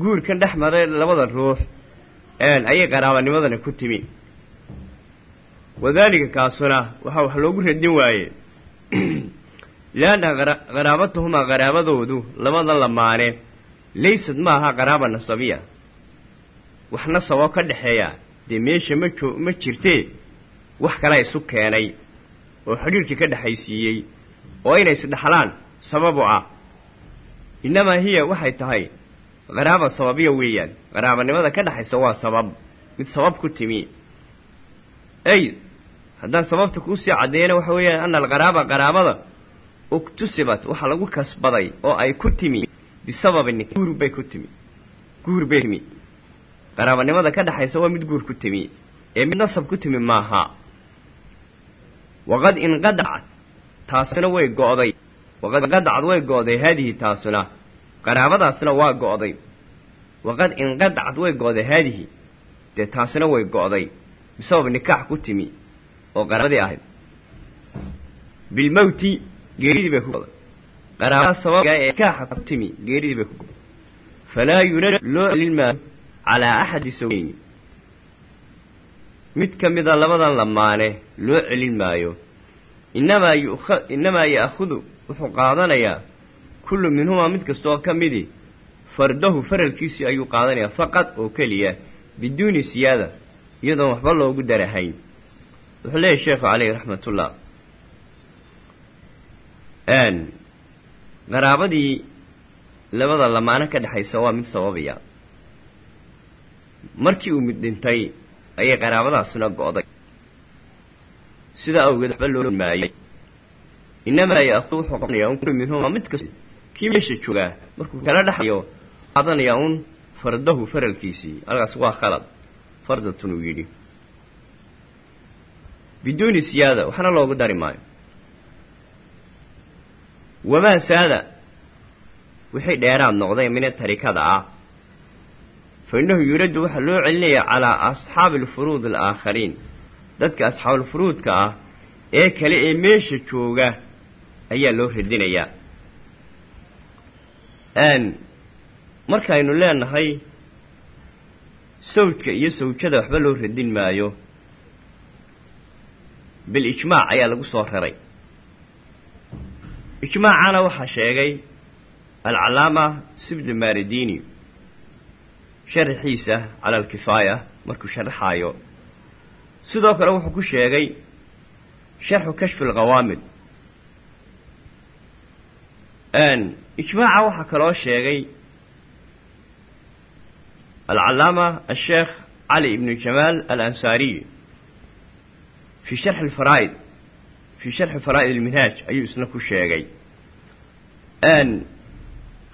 guurkan dhex maray labada ruux ayay qaraabanimadana ku timi. Wadaalika kaasuna waxaa wax loogu radin waaye. Lianna qaraabatahumaa qaraabadoodu labada lamaane laysad ma aha qaraaba nasabiya. Wax nasaboo ka dhexeeya dee meesha ma joo ma jirtee? Wax kalea isu keenay oo xidhiirkii ka dhexaysiiyey oo inay isdhexlaan sababu ah. Innamaa hiya waxay tahay qaraaba sababiya weeyaan. Qaraabanimada ka dhexaysa waa sabab. Mid sabab ku timi. Ey haddaan sababta kuusii caddeeyana waxa weeyaan ana alqaraaba qaraabada uktusibat waxaa lagu kasbaday oo ay ku timi bisababi nik guur bay ku timi. Guur bay timi. Qaraabanimada ka dhexaysa waa mid guur ku timi. Ee mid nasab ku timi maaha. Waqad inqadacat taasina way go'day. Waqad inqadacad way go'day haadihi taasuna qaraabadaasina waa go'day. Waqad inqadacad way go'day haadihi. Dee taasina way go'day. Bisabab nikaax ku timi oo qaraabadii ahayd. Bilmowti geeridii bay ku go'day. Qaraabada sababga ee nikaaxa ku timi geeridii bay ku go'day. Falaa yurad loo celin maayo calaa axadi saweyni mid ka mida labadan lamaane loo celin maayo innamaa ya'khudu wuxuu qaadanayaa kullu minhumaa mid kasta oo ka midi fardahu faralkiisii ayuu qaadanayaa faqad oo keliya biduuni siyaada iyadoon waxba loogu darahayn wuxuu leeyahy sheekhu caleyhi raxmatullah qaraabadii labada lamaano ka dhexaysa waa mid sababaya markii uu mid dhintay ayay qaraabadaasuna go'day sidaa awgeed waxba loo maayay innamaa ya'khud wuxuu qaadanayaa un minhuma mid kasta. Kii meesha joogaa markuu kala dhexayo qaadanayaa un fardahu faralkiisii halkaas waa khalad. Fardatun uu yidhi. Biduuni siyaada waxna loogu dari maayo. Wamaa saada wixii dheeraad noqday mina tarikada ah. Fa innahu yuraddu waxaa loo celinayaa calaa asxaabi alfuruud alaakhariin dadka asxaabulfuruudka ah ee kale ee meesha jooga ayaa loo radinayaa markaynu leenahay sawjka iyo sawjada waxba loo radin maayo. Bilijmaac ayaa lagu soo raray. Ijmaacana waxaa sheegay alcalaama sibd maridini sharaxiisa cala alkifaaya markuu sharaxaayo sidoo kale wuxuu ku sheegay sharxu kashfi alqawaamid ijmaaca waxaa kaloo sheegay alcalaama asheekh cali ibnu jamaal alansaariy fi sharxi alfaraa'id fii sharxi faraa'id alminhaaj ayuu isna ku sheegay.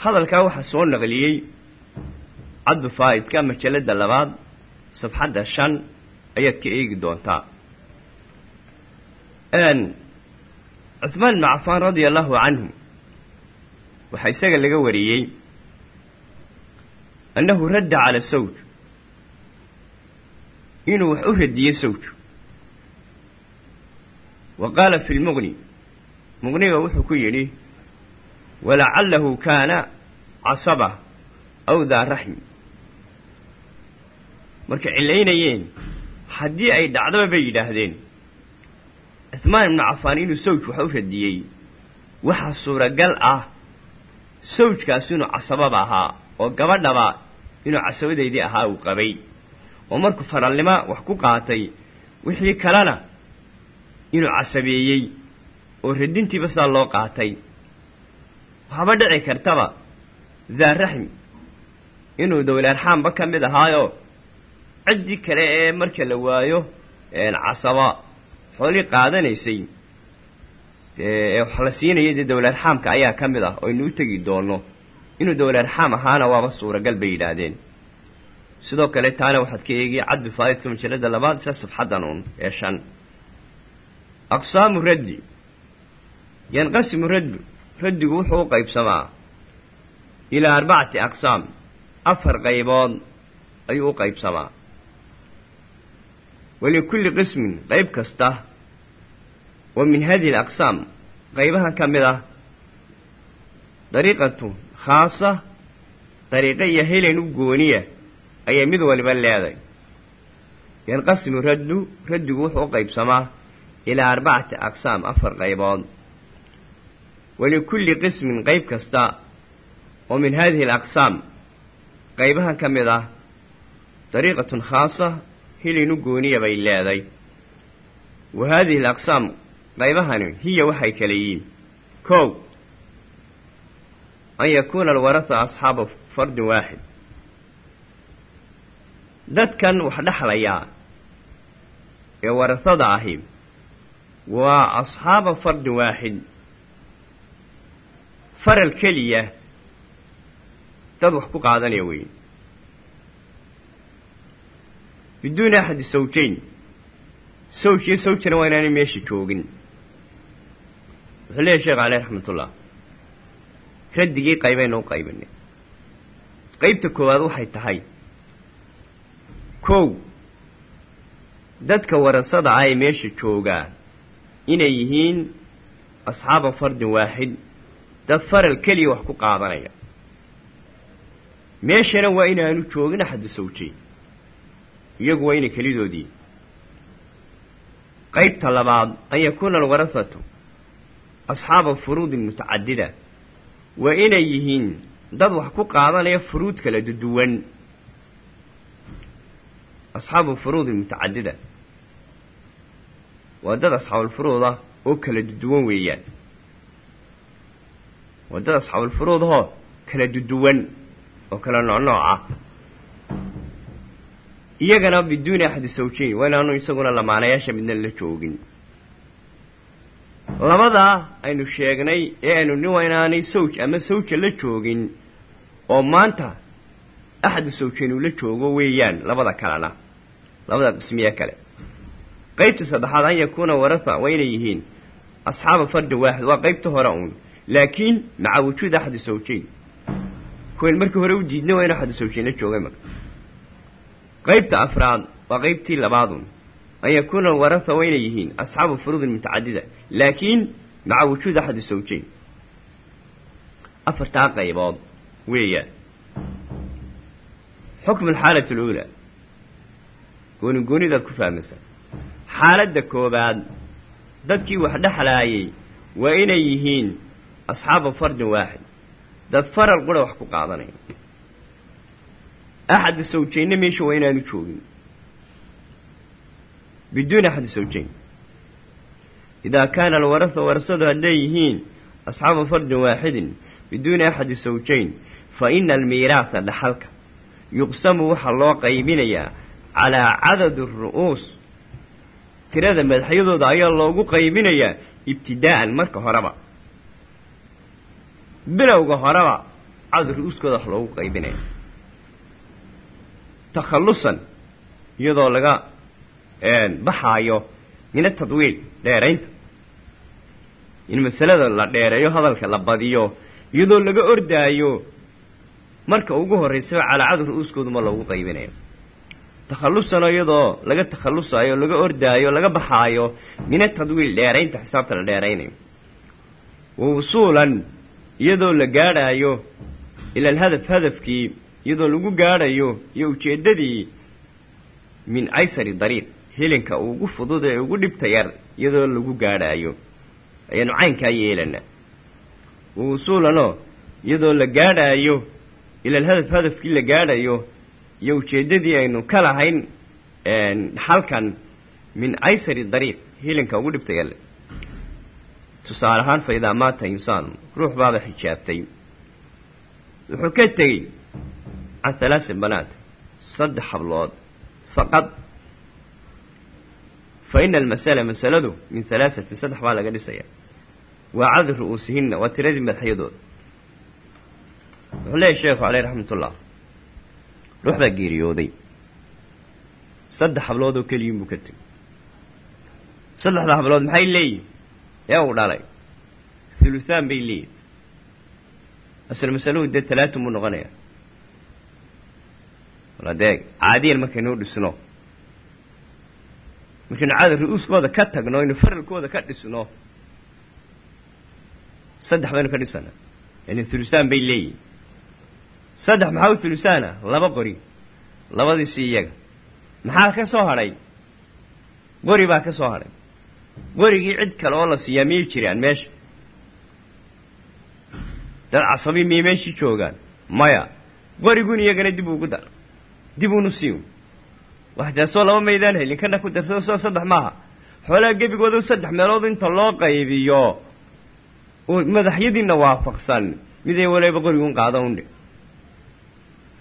Hadalkaa waxaa soo naqliyey cabdu faa'idka majalada labaad safxadda shan ayaad ka eegi doontaa. Cuhmaan ibnu cafaan radia allahu canhu waxaa isaga laga wariyey annahu radda cala sawj. Inuu wax u radiyey sawj. Wa qaala fi lmuqni muqniga wuxuu ku yidhi walacallahu kaana casaba aw daa raxmi. Markay cilaynayeen haddii ay dhacdaba bay yidhaahdeen. Cuhmaan ibnu cafaan inuu sawj wax u radiyey. Waxaa suuragal ah sawjkaas inuu casababa ahaa oo gabadhaba inuu casabadeydii ahaa uu qabay. Oo markuu faralnimo wax ku qaatay wixii kalena inuu casabeeyey oo radintiiba sidaa loo qaatay. Waxaaba dhici kartaba. Daa raxmi inuu dawlaarxaamba ka mid ahaayo ciddii kale ee marka la waayo casaba. Xoolii qaadanaysay. Ee wax la siinaya dee dawlaarxaamka ayaa ka mid ah oo aynu u tegi doono. Inuu dawlaarxaam ahaana waaba suuragal bay yidhaahdeen. Sidoo kale taana waxaad ka eegaya cadbi faa'idka majalada labaad sida safxaddan uun ee shan. Aqsaamu raddi. Yanqasimu raddu raddigu wuxuu u qaybsamaa ilaa arbacati aqsaam afar qaybood ayuu u qaybsamaa walikulli qismin qayb kasta wa min hadihi alaqsaam qaybahan ka mid ah dariiqatu khaasa dariiqo iyo helen u gooniya ayay mid waliba leeday yanqasimu raddu raddigu wuxuu u qaybsamaa ilaa arbacati aqsaam afar qaybood walikulli qismin qayb kasta oo min hadihi alaqsaam qaybahan ka mid ah dariiqatun khaasa hilinu gooniya bay leeday. Wa haadihi alaqsaam qaybahani hiya waxay kala yihiin. Kow an yakuuna alwarasa asxaaba fardin waaxid. Dadkan wax dhexlayaa ee warasada ahi waa asxaaba fardin waaxid. Faral keliya dad wax ku qaadanaya weeye biduuni axadi sawjayn. Sawj iyo sawjana waa inaanay meesha joogin wuxuu leeyahy sheekh caleyh raxmatullah. Raddigii qaybaynu u qaybanay qaybta koowaad waxay tahay kow dadka warasada ah ee meesha joogaa inay yihiin asxaaba fardin waaxid dad faral keliya wax ku qaadanaya. Meeshana waa inaanu joogin axadu sawjayn iyagu waa inay kelidoodii. Qaybta labaad an yakuuna alwarasatu asxaaba furuudin mutacadida. Waa inay yihiin dad wax ku qaadanaya furuud kala duwan. Asxaabu furuudin mutacadida. Waa dad asxaabulfuruud ah oo kala duwan weeyaan. Waa dad asxaabulfuruud ahoo kala duwan oo kala noocnooc ah iyagana biduuni axadi sawjayn waa inaanu isaguna lamaanayaasha midna la joogin. Labadaa aynu sheegnay ee aynu nin waa inaanay sawj ama sawja la joogin oo maanta axadu sawjayn uu la joogo weeyaan labada kalena labada qismiye kale. Qaybta saddexaad an yakuuna warasa waa inay yihiin. Asxaaba fardin waaxid waa qaybta hore uun. Laakiin maca wujuud axadi sawjayn kuwayn markii hore u diidna waa inu axadu qaybta afraad waa qaybtii labaadun an yakuuna alwarasa waa inay yihiin asxaabu furuudin mutacadida laakiin maca wujuud axadi sawjayn. Afartaa qaybood weeyaan. Xukmu alxaalati aluulaa gooni goonidaad ku fahmaysaa xaaladda koobaad dadkii wax dhexlaayay waa inay yihiin asxaaba fardin dad faral qura wax ku qaadanaya axadda sawjaynna meesha waa inaanu joogin biduuni axadi sawjayn idaa kaana alwarasa warasadu hadday yihiin asxaaba fardin waaxidin biduuni axadi sawjayn fa ina almiiraasa dhaxalka yuqsamu waxaa loo qaybinayaa calaa cadadi aru'uus tirada madaxyadooda ayaa loogu qaybinayaa ibtidaa'an marka horeba bilowga horeba cadad ru-uuskooda wax loogu qaybinaya takhallusan iyadoo laga baxaayo min atadwiil dheeraynta. In masalada la dheereeyo hadalka la badiyo iyadoo laga ordaayo marka ugu horraysaba calaa cadad ru-uuskooduma loogu qaybinayo. Takhallusanoo iyadoo laga takhallusaayo laga ordaayo laga baxaayo min atadwiil dheeraynta xisaabta la dheeraynayo. Wa wusuulan iyadoo la gaadhaayo ila alhadaf hadafkii iyadoo lagu gaadhayo iyo ujeeddadii min aysari dariiq hilinka ugu fudud ee ugu dhibta yar iyadoo lagu gaadhaayo. Ayaanu caynkaa yeelana. Wa wusuulanoo iyadoo la gaadhaayo ila alhadaf hadafkii la gaadhayo iyo ujeeddadii aynu ka lahayn xalkan min aysari dariiq hilinka ugu dhibta yar. Tusaale ahaan fa idaa maata insaanu ruux baaba xijaabtay. Wuxuu ka tegey can halaasi banaat saddex hablood faqad fa ina almasala masaladu min halaasatin saddex baa laga dhisaya waa cadad ru'uusihinna waa tiradii madaxyadooda wuxuu leeyahy sheekhu caleyh raxmatullah ruux baa geeriyooday saddex hablood oo keliyin buu ka tegey saddexda hablood maxay leeyihiin ee uu dhalay hulusaan bay leeyihiin asal masaluhu dee talaatun buu noqonayaa waladeeg caadiyan markaynuu dhisno markaynu cadad ru-uuskooda ka tagno aynu faralkooda ka dhisno saddex baynu ka dhisanaa yani hulusaan bay leeyihiin saddex maxaa u hulusaana laba qori labadiisi iyaga. Maxaa ka soo hadhay? Qori baa ka soo hadhay. Qorigii cid kale oo la siiyaa miyay jiraan meesha? Dad casabi miyay meeshii joogaan? Maya. Qorigun iyagana dib ugu dar dib unu siiw waxdaasoo laba maydaan helin kana ku darsado soo saddex maaha xoolaha gebigooda saddex meelood inta loo qaybiyo madaxyadiina waafaqsan miday waliba qorigun qaada undhi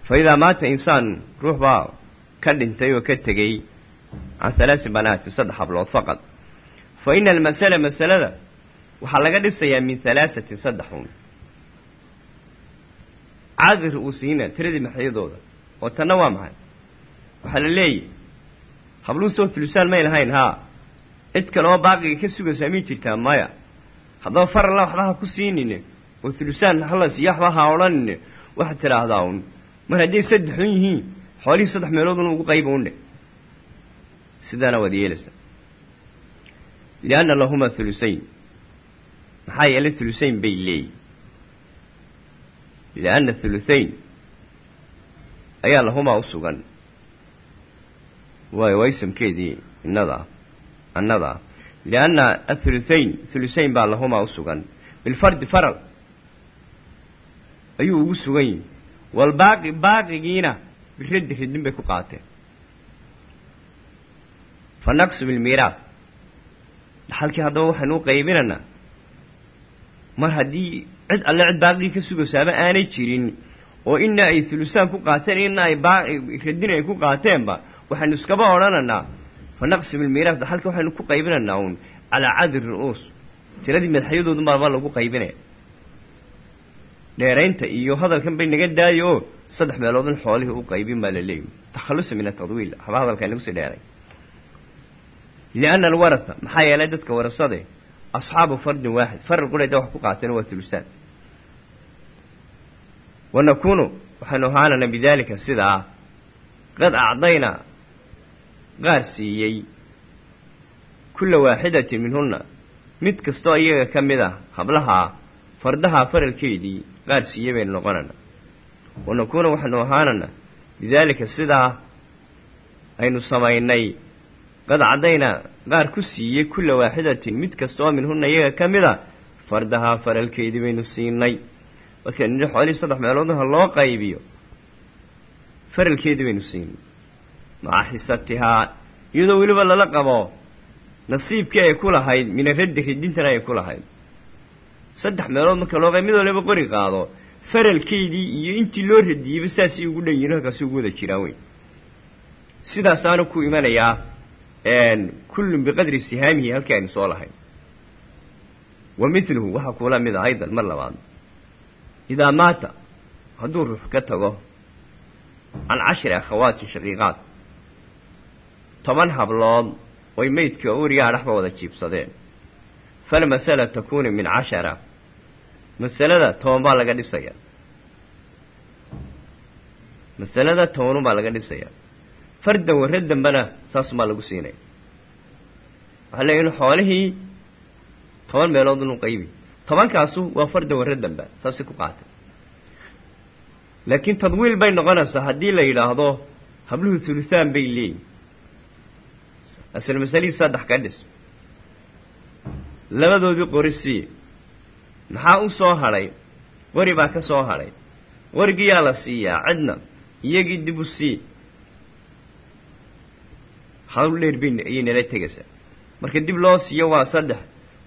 fa idaa maata insaan ruux baa ka dhintay oo ka tegey can halaasi banaati saddex hablood faqad fa ina almasala masalada waxaa laga dhisayaa min halaasatin saddex un cadad ru-uusiina tiradii maxyadooda oo tanna waa maxay? Waxaa la leeyahy habluhu soo hulusaan may lahayn haa. Cid kale oo baaqiga ka sugaysaa mii jirtaa maya. Haddaba faralla waxba ha ku siinine oo hulusaan hala siiya waxba ha odhanine waxaad tidhaahdaa un mar hadday saddexun yihiin xoolihii saddex meelood un ugu qayba undhe sidaana waad yeelaysaa. Lianna lahuma hulusayn maxaa yeelay hulusayn bay leeyihiin lianna hulusayn ayaa lahumaa u sugan. Waayo waa isamkeedii innada annada. Lianna athulusayn thulusayn baa lahumaa u sugan. Bilfardi faral. Ayuu ugu sugan yihi walbaaqi baaqigiina biraddi ridin bay ku qaateen. Fa naqsu bilmiiraas dhaxalkii haddaba waxaynu u qaybinaynaa. Mar haddii cid alle cid baaqigii ka sugaysaaba aanay jirin oo ina ay hulusaan ku qaateen ina ay radin ay ku qaateenba waxaynu iskaba odhanaynaa fa naqsim ilmiiraas dhaxalkii waxaynu ku qaybinaynaa uun calaa cadri ru-uus tiradii madaxyadoodun baaba lagu qaybinaya dheeraynta iyo hadalkan bay naga daayo oo saddex meeloodun xoolihii u qaybin baa la leeyi takhalusa min atadwiil waxba hadalkaa nagu sii dheeray. Lianna alwarasa maxaa yeelay dadka warasade asxaabu fardin waaxid farar qurayda wax ku qaateen waa hulusaan wa nakuunu waxaynu ahaanana bidaalika sidaa qad acdaynaa qaar siiyey kulla waaxidatin minhunna mid kastoo iyaga ka mid ah hablahaa fardahaa faralkeedii qaar siiyey baynu noqonana wa nakuunu waxaynu ahaanana bidaalika sidaa aynu samaynay qad caddayna qaar ku siiyey kulla waaxidatin mid kasta oo minhunna iyaga ka mid a fardahaa faralkeedii baynu siinay marka nidhi xoolihii saddex meeloodha loo qaybiyo faralkeedii baynu siinay maca xisatihaa iyadoo weliba lala qabo nasiibkii ay ku lahayd mina raddi ridintana ay ku lahayd. Saddex meelood marka loo qayb mid waliba qori qaado faralkeydii iyo intii loo radiyeyba saasay ugu dhan yihiin halkaasi ugu wada jiraan wey sidaasaanu ku imanayaa kullun biqadri sihaamihi halkii aynu soo lahayn. Wa midluhu waxaa kuula mid a aydan mar labaad idaa maata hadduu ruux ka tago can cashri akhawaatin shaqiiqaad toban hablood oy maydkii oo uriyaha dhexba wada jiibsadeen falmasala takuunu min cashara masalada toban baa laga dhisayaa masalada tobanun baa laga dhisayaa fardan warra dambana saasumaa lagu siinaya waxaa leeya inu xoolihii toban meelood inu qaybi tobankaasu waa fardan warra damba saasay ku qaatay. Laakiin tadwiil bay noqonaysaa haddii la yidhaahdo habluhu thulusaan bay leeyihiin asal masalihii saddex ka dhis. Labadoodii qori sii maxaa u soo hadhay? Qori baa ka soo hadhay. Qorigiyaa la siiyaa cidna iyagii dib u sii. Hawl dheer bay ayay nala tegaysaa marka dib loo siiyo waa saddex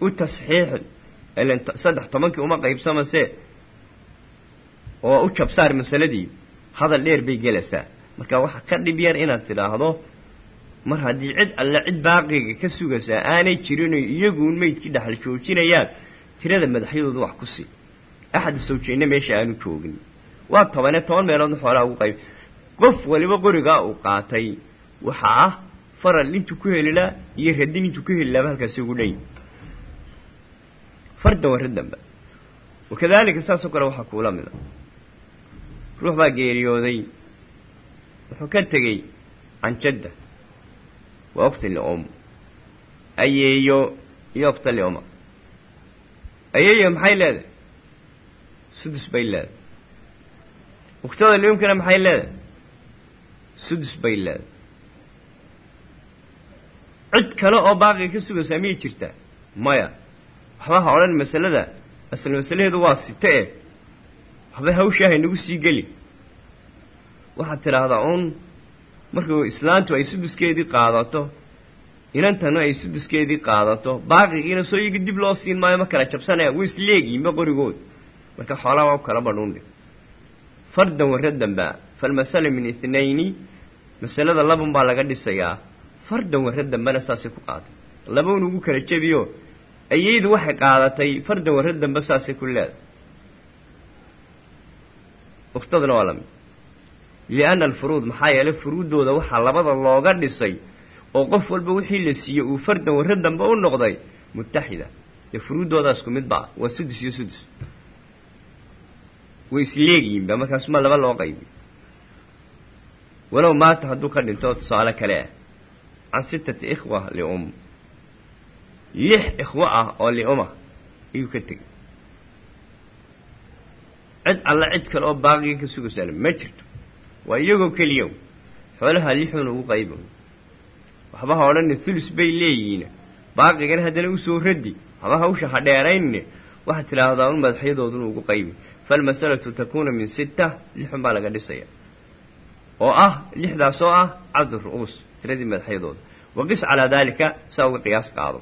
u tasxiix ilan saddex tobankii uma qaybsamase oo u jabsaar masaladii hadal dheer bay gelaysaa marka waxaa ka dhib yar inaad tidhaahdo mar haddii cid alle cid baaqiga ka sugaysaa aanay jirinoo iyaguun maydkii dhexal joojinayaan tirada madaxyadooda wax ku sii axad sawjeenna meesha aanu joogin. Waa tobane toban meeloodna xoolaha ugu qayb. Qof waliba qorigaa uu qaatay waxaa ah faral intuu ku helilaa iyo radin intuu ku helilaaba halkaasi ugu dhan fardan warra damba wakadaalika saasoo kale waxaa kuula mida ruux baa geeriyooday wuxuu ka tegey canjadda waa okta liom ayeeyo iyo okta lioma ayeeyo maxay leedahay? Sudus bay leedahay. Uktada liomkana maxay leedahay? Sudus bay leedahay. Cid kale oo baaqiga ka sugaysaa miyay jirtaa maya waxba ha odhan masalada asal masalaheedu waa site eh. Waxba hawshaa haynagu sii geli. Waxaad tidhaahdaa uun markuu islaantu ay suduskeedii qaadato inantana ay suduskeedii qaadato baaqigiina soo iyagi dib loo siin maayo ma kala jabsanaya way isleegiinba qorigood marka xoolaha waa kala badhuundhi fardan warra dambaa falmasala min ithnayni masalada labun baa laga dhisayaa. Fardan warra dambana saasay ku qaaday labaun ugu kala jebiyo ayaydu waxay qaadatay fardan warra dambe saasay ku leedahay uktaduna waa la mid. Lianna alfuruud maxaa yeelay furuuddooda waxaa labada looga dhisay oo qof walba wixii la siiyey uu fardan warra dambe u noqday mutaxida dee furuuddoodaa isku mid baa waa sudus iyo sudus. Way isleegyihinba markaasuma laba loo qaybi walow maata hadduu ka dhinto tusaale kale ah. Can sittati ikhwa lium lix ikhwo ah oo liuma ayuu ka tegey. Cid alla cid kale oo baaqiga ka sugaysaana ma jirto. Waa iyagoo keliya xoolaha lixuuna ugu qaybo waxba ha odhanne bay leeyihiin. Baaqigana haddana u soo radi waxba hawsha ha dheeraynne. Waxaad tidhaahdaa un madaxyadooduna ugu qaybi. Falmasalatu takuunu min sitta lixun baa laga dhisaya. Oo ah lixdaas oo ah cabdu ru'uus tiradii madaxyadooda waqis calaa daalika saa uga qiyaas qaado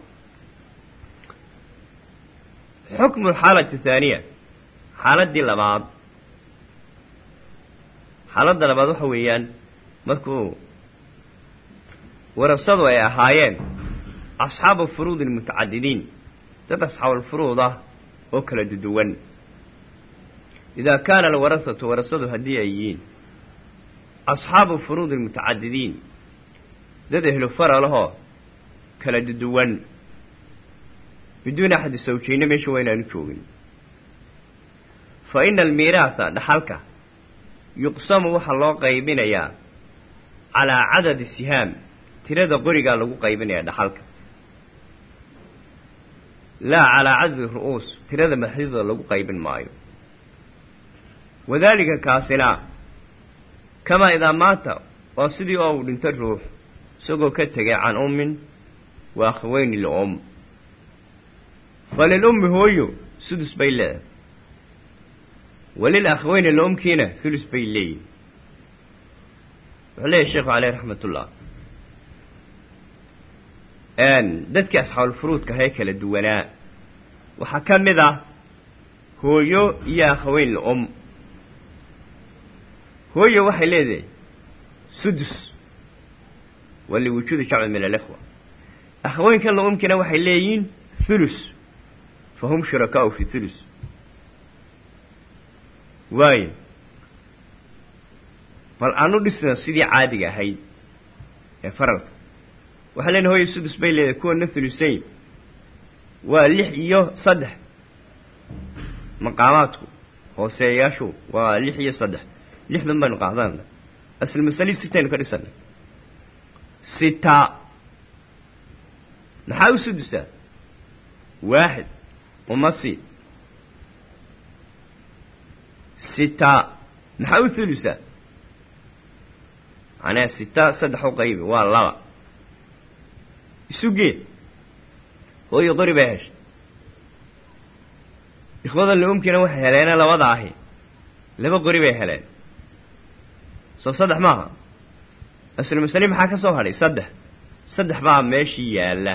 xukmu alxaalati athaaniya xaaladdii labaad. Xaaladda labaad waxa weeyaan markuu warasadu ay ahaayeen asxaabu furuudin mutacadidiin dad asxaabulfuruud ah oo kala duduwan idaa kaana alwarasatu warasadu haddii ay yihiin asxaabu furuudin mutacadidiin dad ehlu faralahoo kala duduwan biduuni axadi sawjeyne meesha waa inaanu joogin fa ina almiiraasa dhaxalka yuqsamu waxaa loo qaybinayaa calaa cadadi sihaam tirada qorigaa lagu qaybinayaa dhaxalka laa calaa cadadi ru'uus tirada madaxyadooda lagu qaybin maayo wadaalika kaasina kamaa idaa maata waa sidii oo uu dhinto ruux isagoo ka tegay can ummin wa akhaweyni lium falil ummi hooyo sudus bay leedahay. Walil akhaweyni liumkiina hulus bay leeyihiin wuxuu leeyahy sheekhu caleyh raxmatullah. Dadkii asxaabulfuruudka ahae kala duwanaa waxaa ka mid ah hooyo iyo akhaweyn lium hooyo waxay leedahay sudus waa liwujuudi jamci min alikhwa. Akhaweenka liumkina waxay leeyihiin hulus fa hum shurakaau fi hulus waayo bal aanu dhisna sidii caadiga ahayd ee faralka waxaa leenahay hooyo sudus bay leedahay kuwana hulusayn waa lix iyo saddex maqaamaadku hooseeyaashu waa lix iyo saddex lixdan baynu qaadana asl masalii sitaynu umasi. Sita. Maxaa u hulusaa macnaha sita saddex u qaybi waa laba. Isugeed hooyo qori bay heshay. Ikhwada liumkina waxay heleena labada ahi. Laba qori bay heleen. Soo saddex maaha. Aslu masale maxaa ka soo hadhay? Saddex. Saddex baa meeshii yaalla.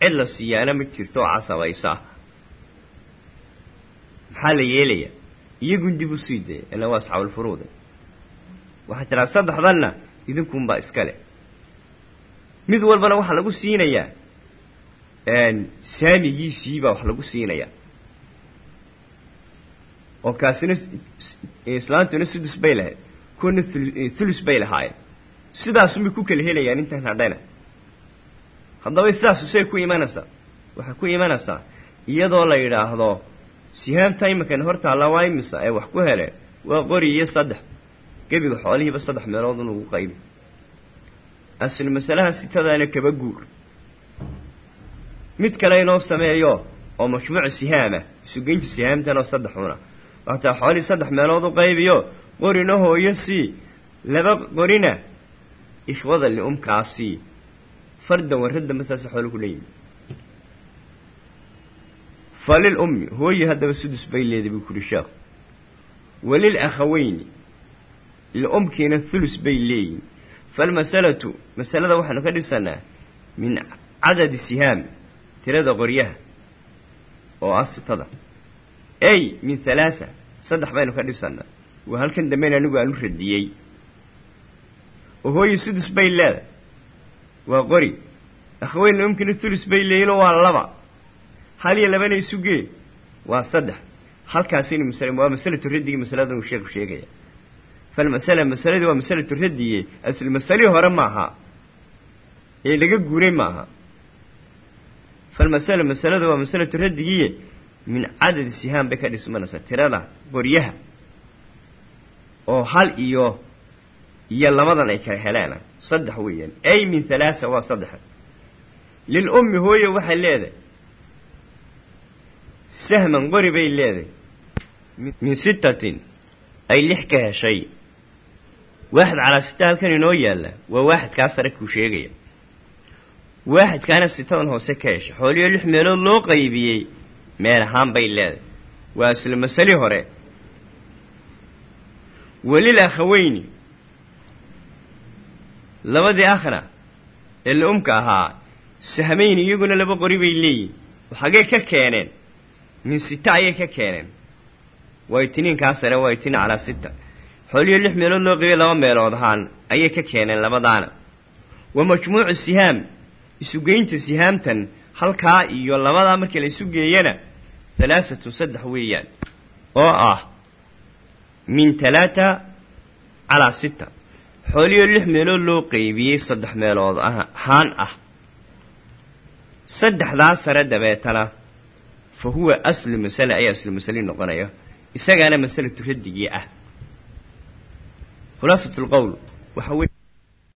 Cid la siiyaana ma jirto oo casabaysa maxaa la yeelayaa iyagun dib u sii daya ila waa asxaabulfuruuda waxaa tiraa saddexdanna idinkunbaa iska leh. Mid walbana waxaa lagu siinayaa saamigiisiibaa wax lagu siinayaa. Oo kaasina islaantuna sudus bay lahayd kuwana hulus bay lahaayeen. Sidaasunbay ku kala helayaan intaan hadhayna haddaba sidaasu say ku imanaysaa? Waxay ku imanaysaa? Iyadoo la yidhaahdo sihaamta iminkan hor taalla waa imisa ee wax ku heleen waa qori iyo saddex. Gebiga xoolihiiba saddex meelood in ugu qaybi. Aslu masalaha sitadaana kaba guur. Mid kale inoo sameeyo oo majmuucu sihaama isugeynta sihaamtanoo saddexuna waataa xoolihii saddex meelood u qaybiyo qorina hooyo sii laba qorina ikhwada liumkaasii fardan warradda masaase xoolo ku leeyihi falil ummi hooye haddaba sudus bay leeday buu kuhi sheekhu walil akhaweyni liumkiina hulus bay leeyihiin falmasalatu masalada waxaanu ka dhisanaa min cadadi sihaam tirada qoryaha oo ah sitada ey min halaasa saddex baynu ka dhisanaa. Waa halkan dambena anigu aanu radiyey oo hooye sudus bay leedahay. Waa qori. Akhaweyn liumkiina hulus bay leeyihinoo waa laba hal iyo labana isugee waa saddex. Halkaasinu masale waa masalatu raddigii masaladan uu sheekhu sheegaya. Falmasala masaladii waa masalatu raddiye aslu masalihii hore maaha. Ee laga guuray maaha. Falmasala masalada waa masalatu raddigiiye min cadadi sihaam bay ka dhismanaysaa tirada qoryaha oo hal iyo iyo labadan ay kala heleena saddex weeyaan. Ay min halaasa waa saddex. Lil ummi hooye waxay leedahay sahman qori bay leedahay min sittatin ay lix ka heshay waaxid calaa sita halkan inoo yaalla waa waaxidkaa sare kuu sheegaya waaxidkaana sitadan hoose ka heshay xooliyo lix meelood loo qaybiyey meel ahaan bay leedahay waa isla masali hore welil akhaweyni labadii akhna ee la-umka ahaa sahmayni iyaguna laba qori bay leeyihiin xagee ka keeneen min sita ayay ka keeneen. Waa itiniinkaa sare waa itini calaa sita. Xooliyo lix meelood loo qeybiyey laba meelood ahaan ayay ka keeneen labadaana. Wa majmuucu sihaam isugeynta sihaamtan halkaa iyo labadaa markii la isu geeyana halaasatun saddex weeyaan oo ah min talaata calaa sita. Xooliyo lix meelood loo qeybiyey saddex meelood ahaan ah. Saddexdaa sare dabeetana fa huwa aslu masale ayaa aslu masali noqonaya isagaana masalatu raddigii ah khulaasat lqowl waxa wey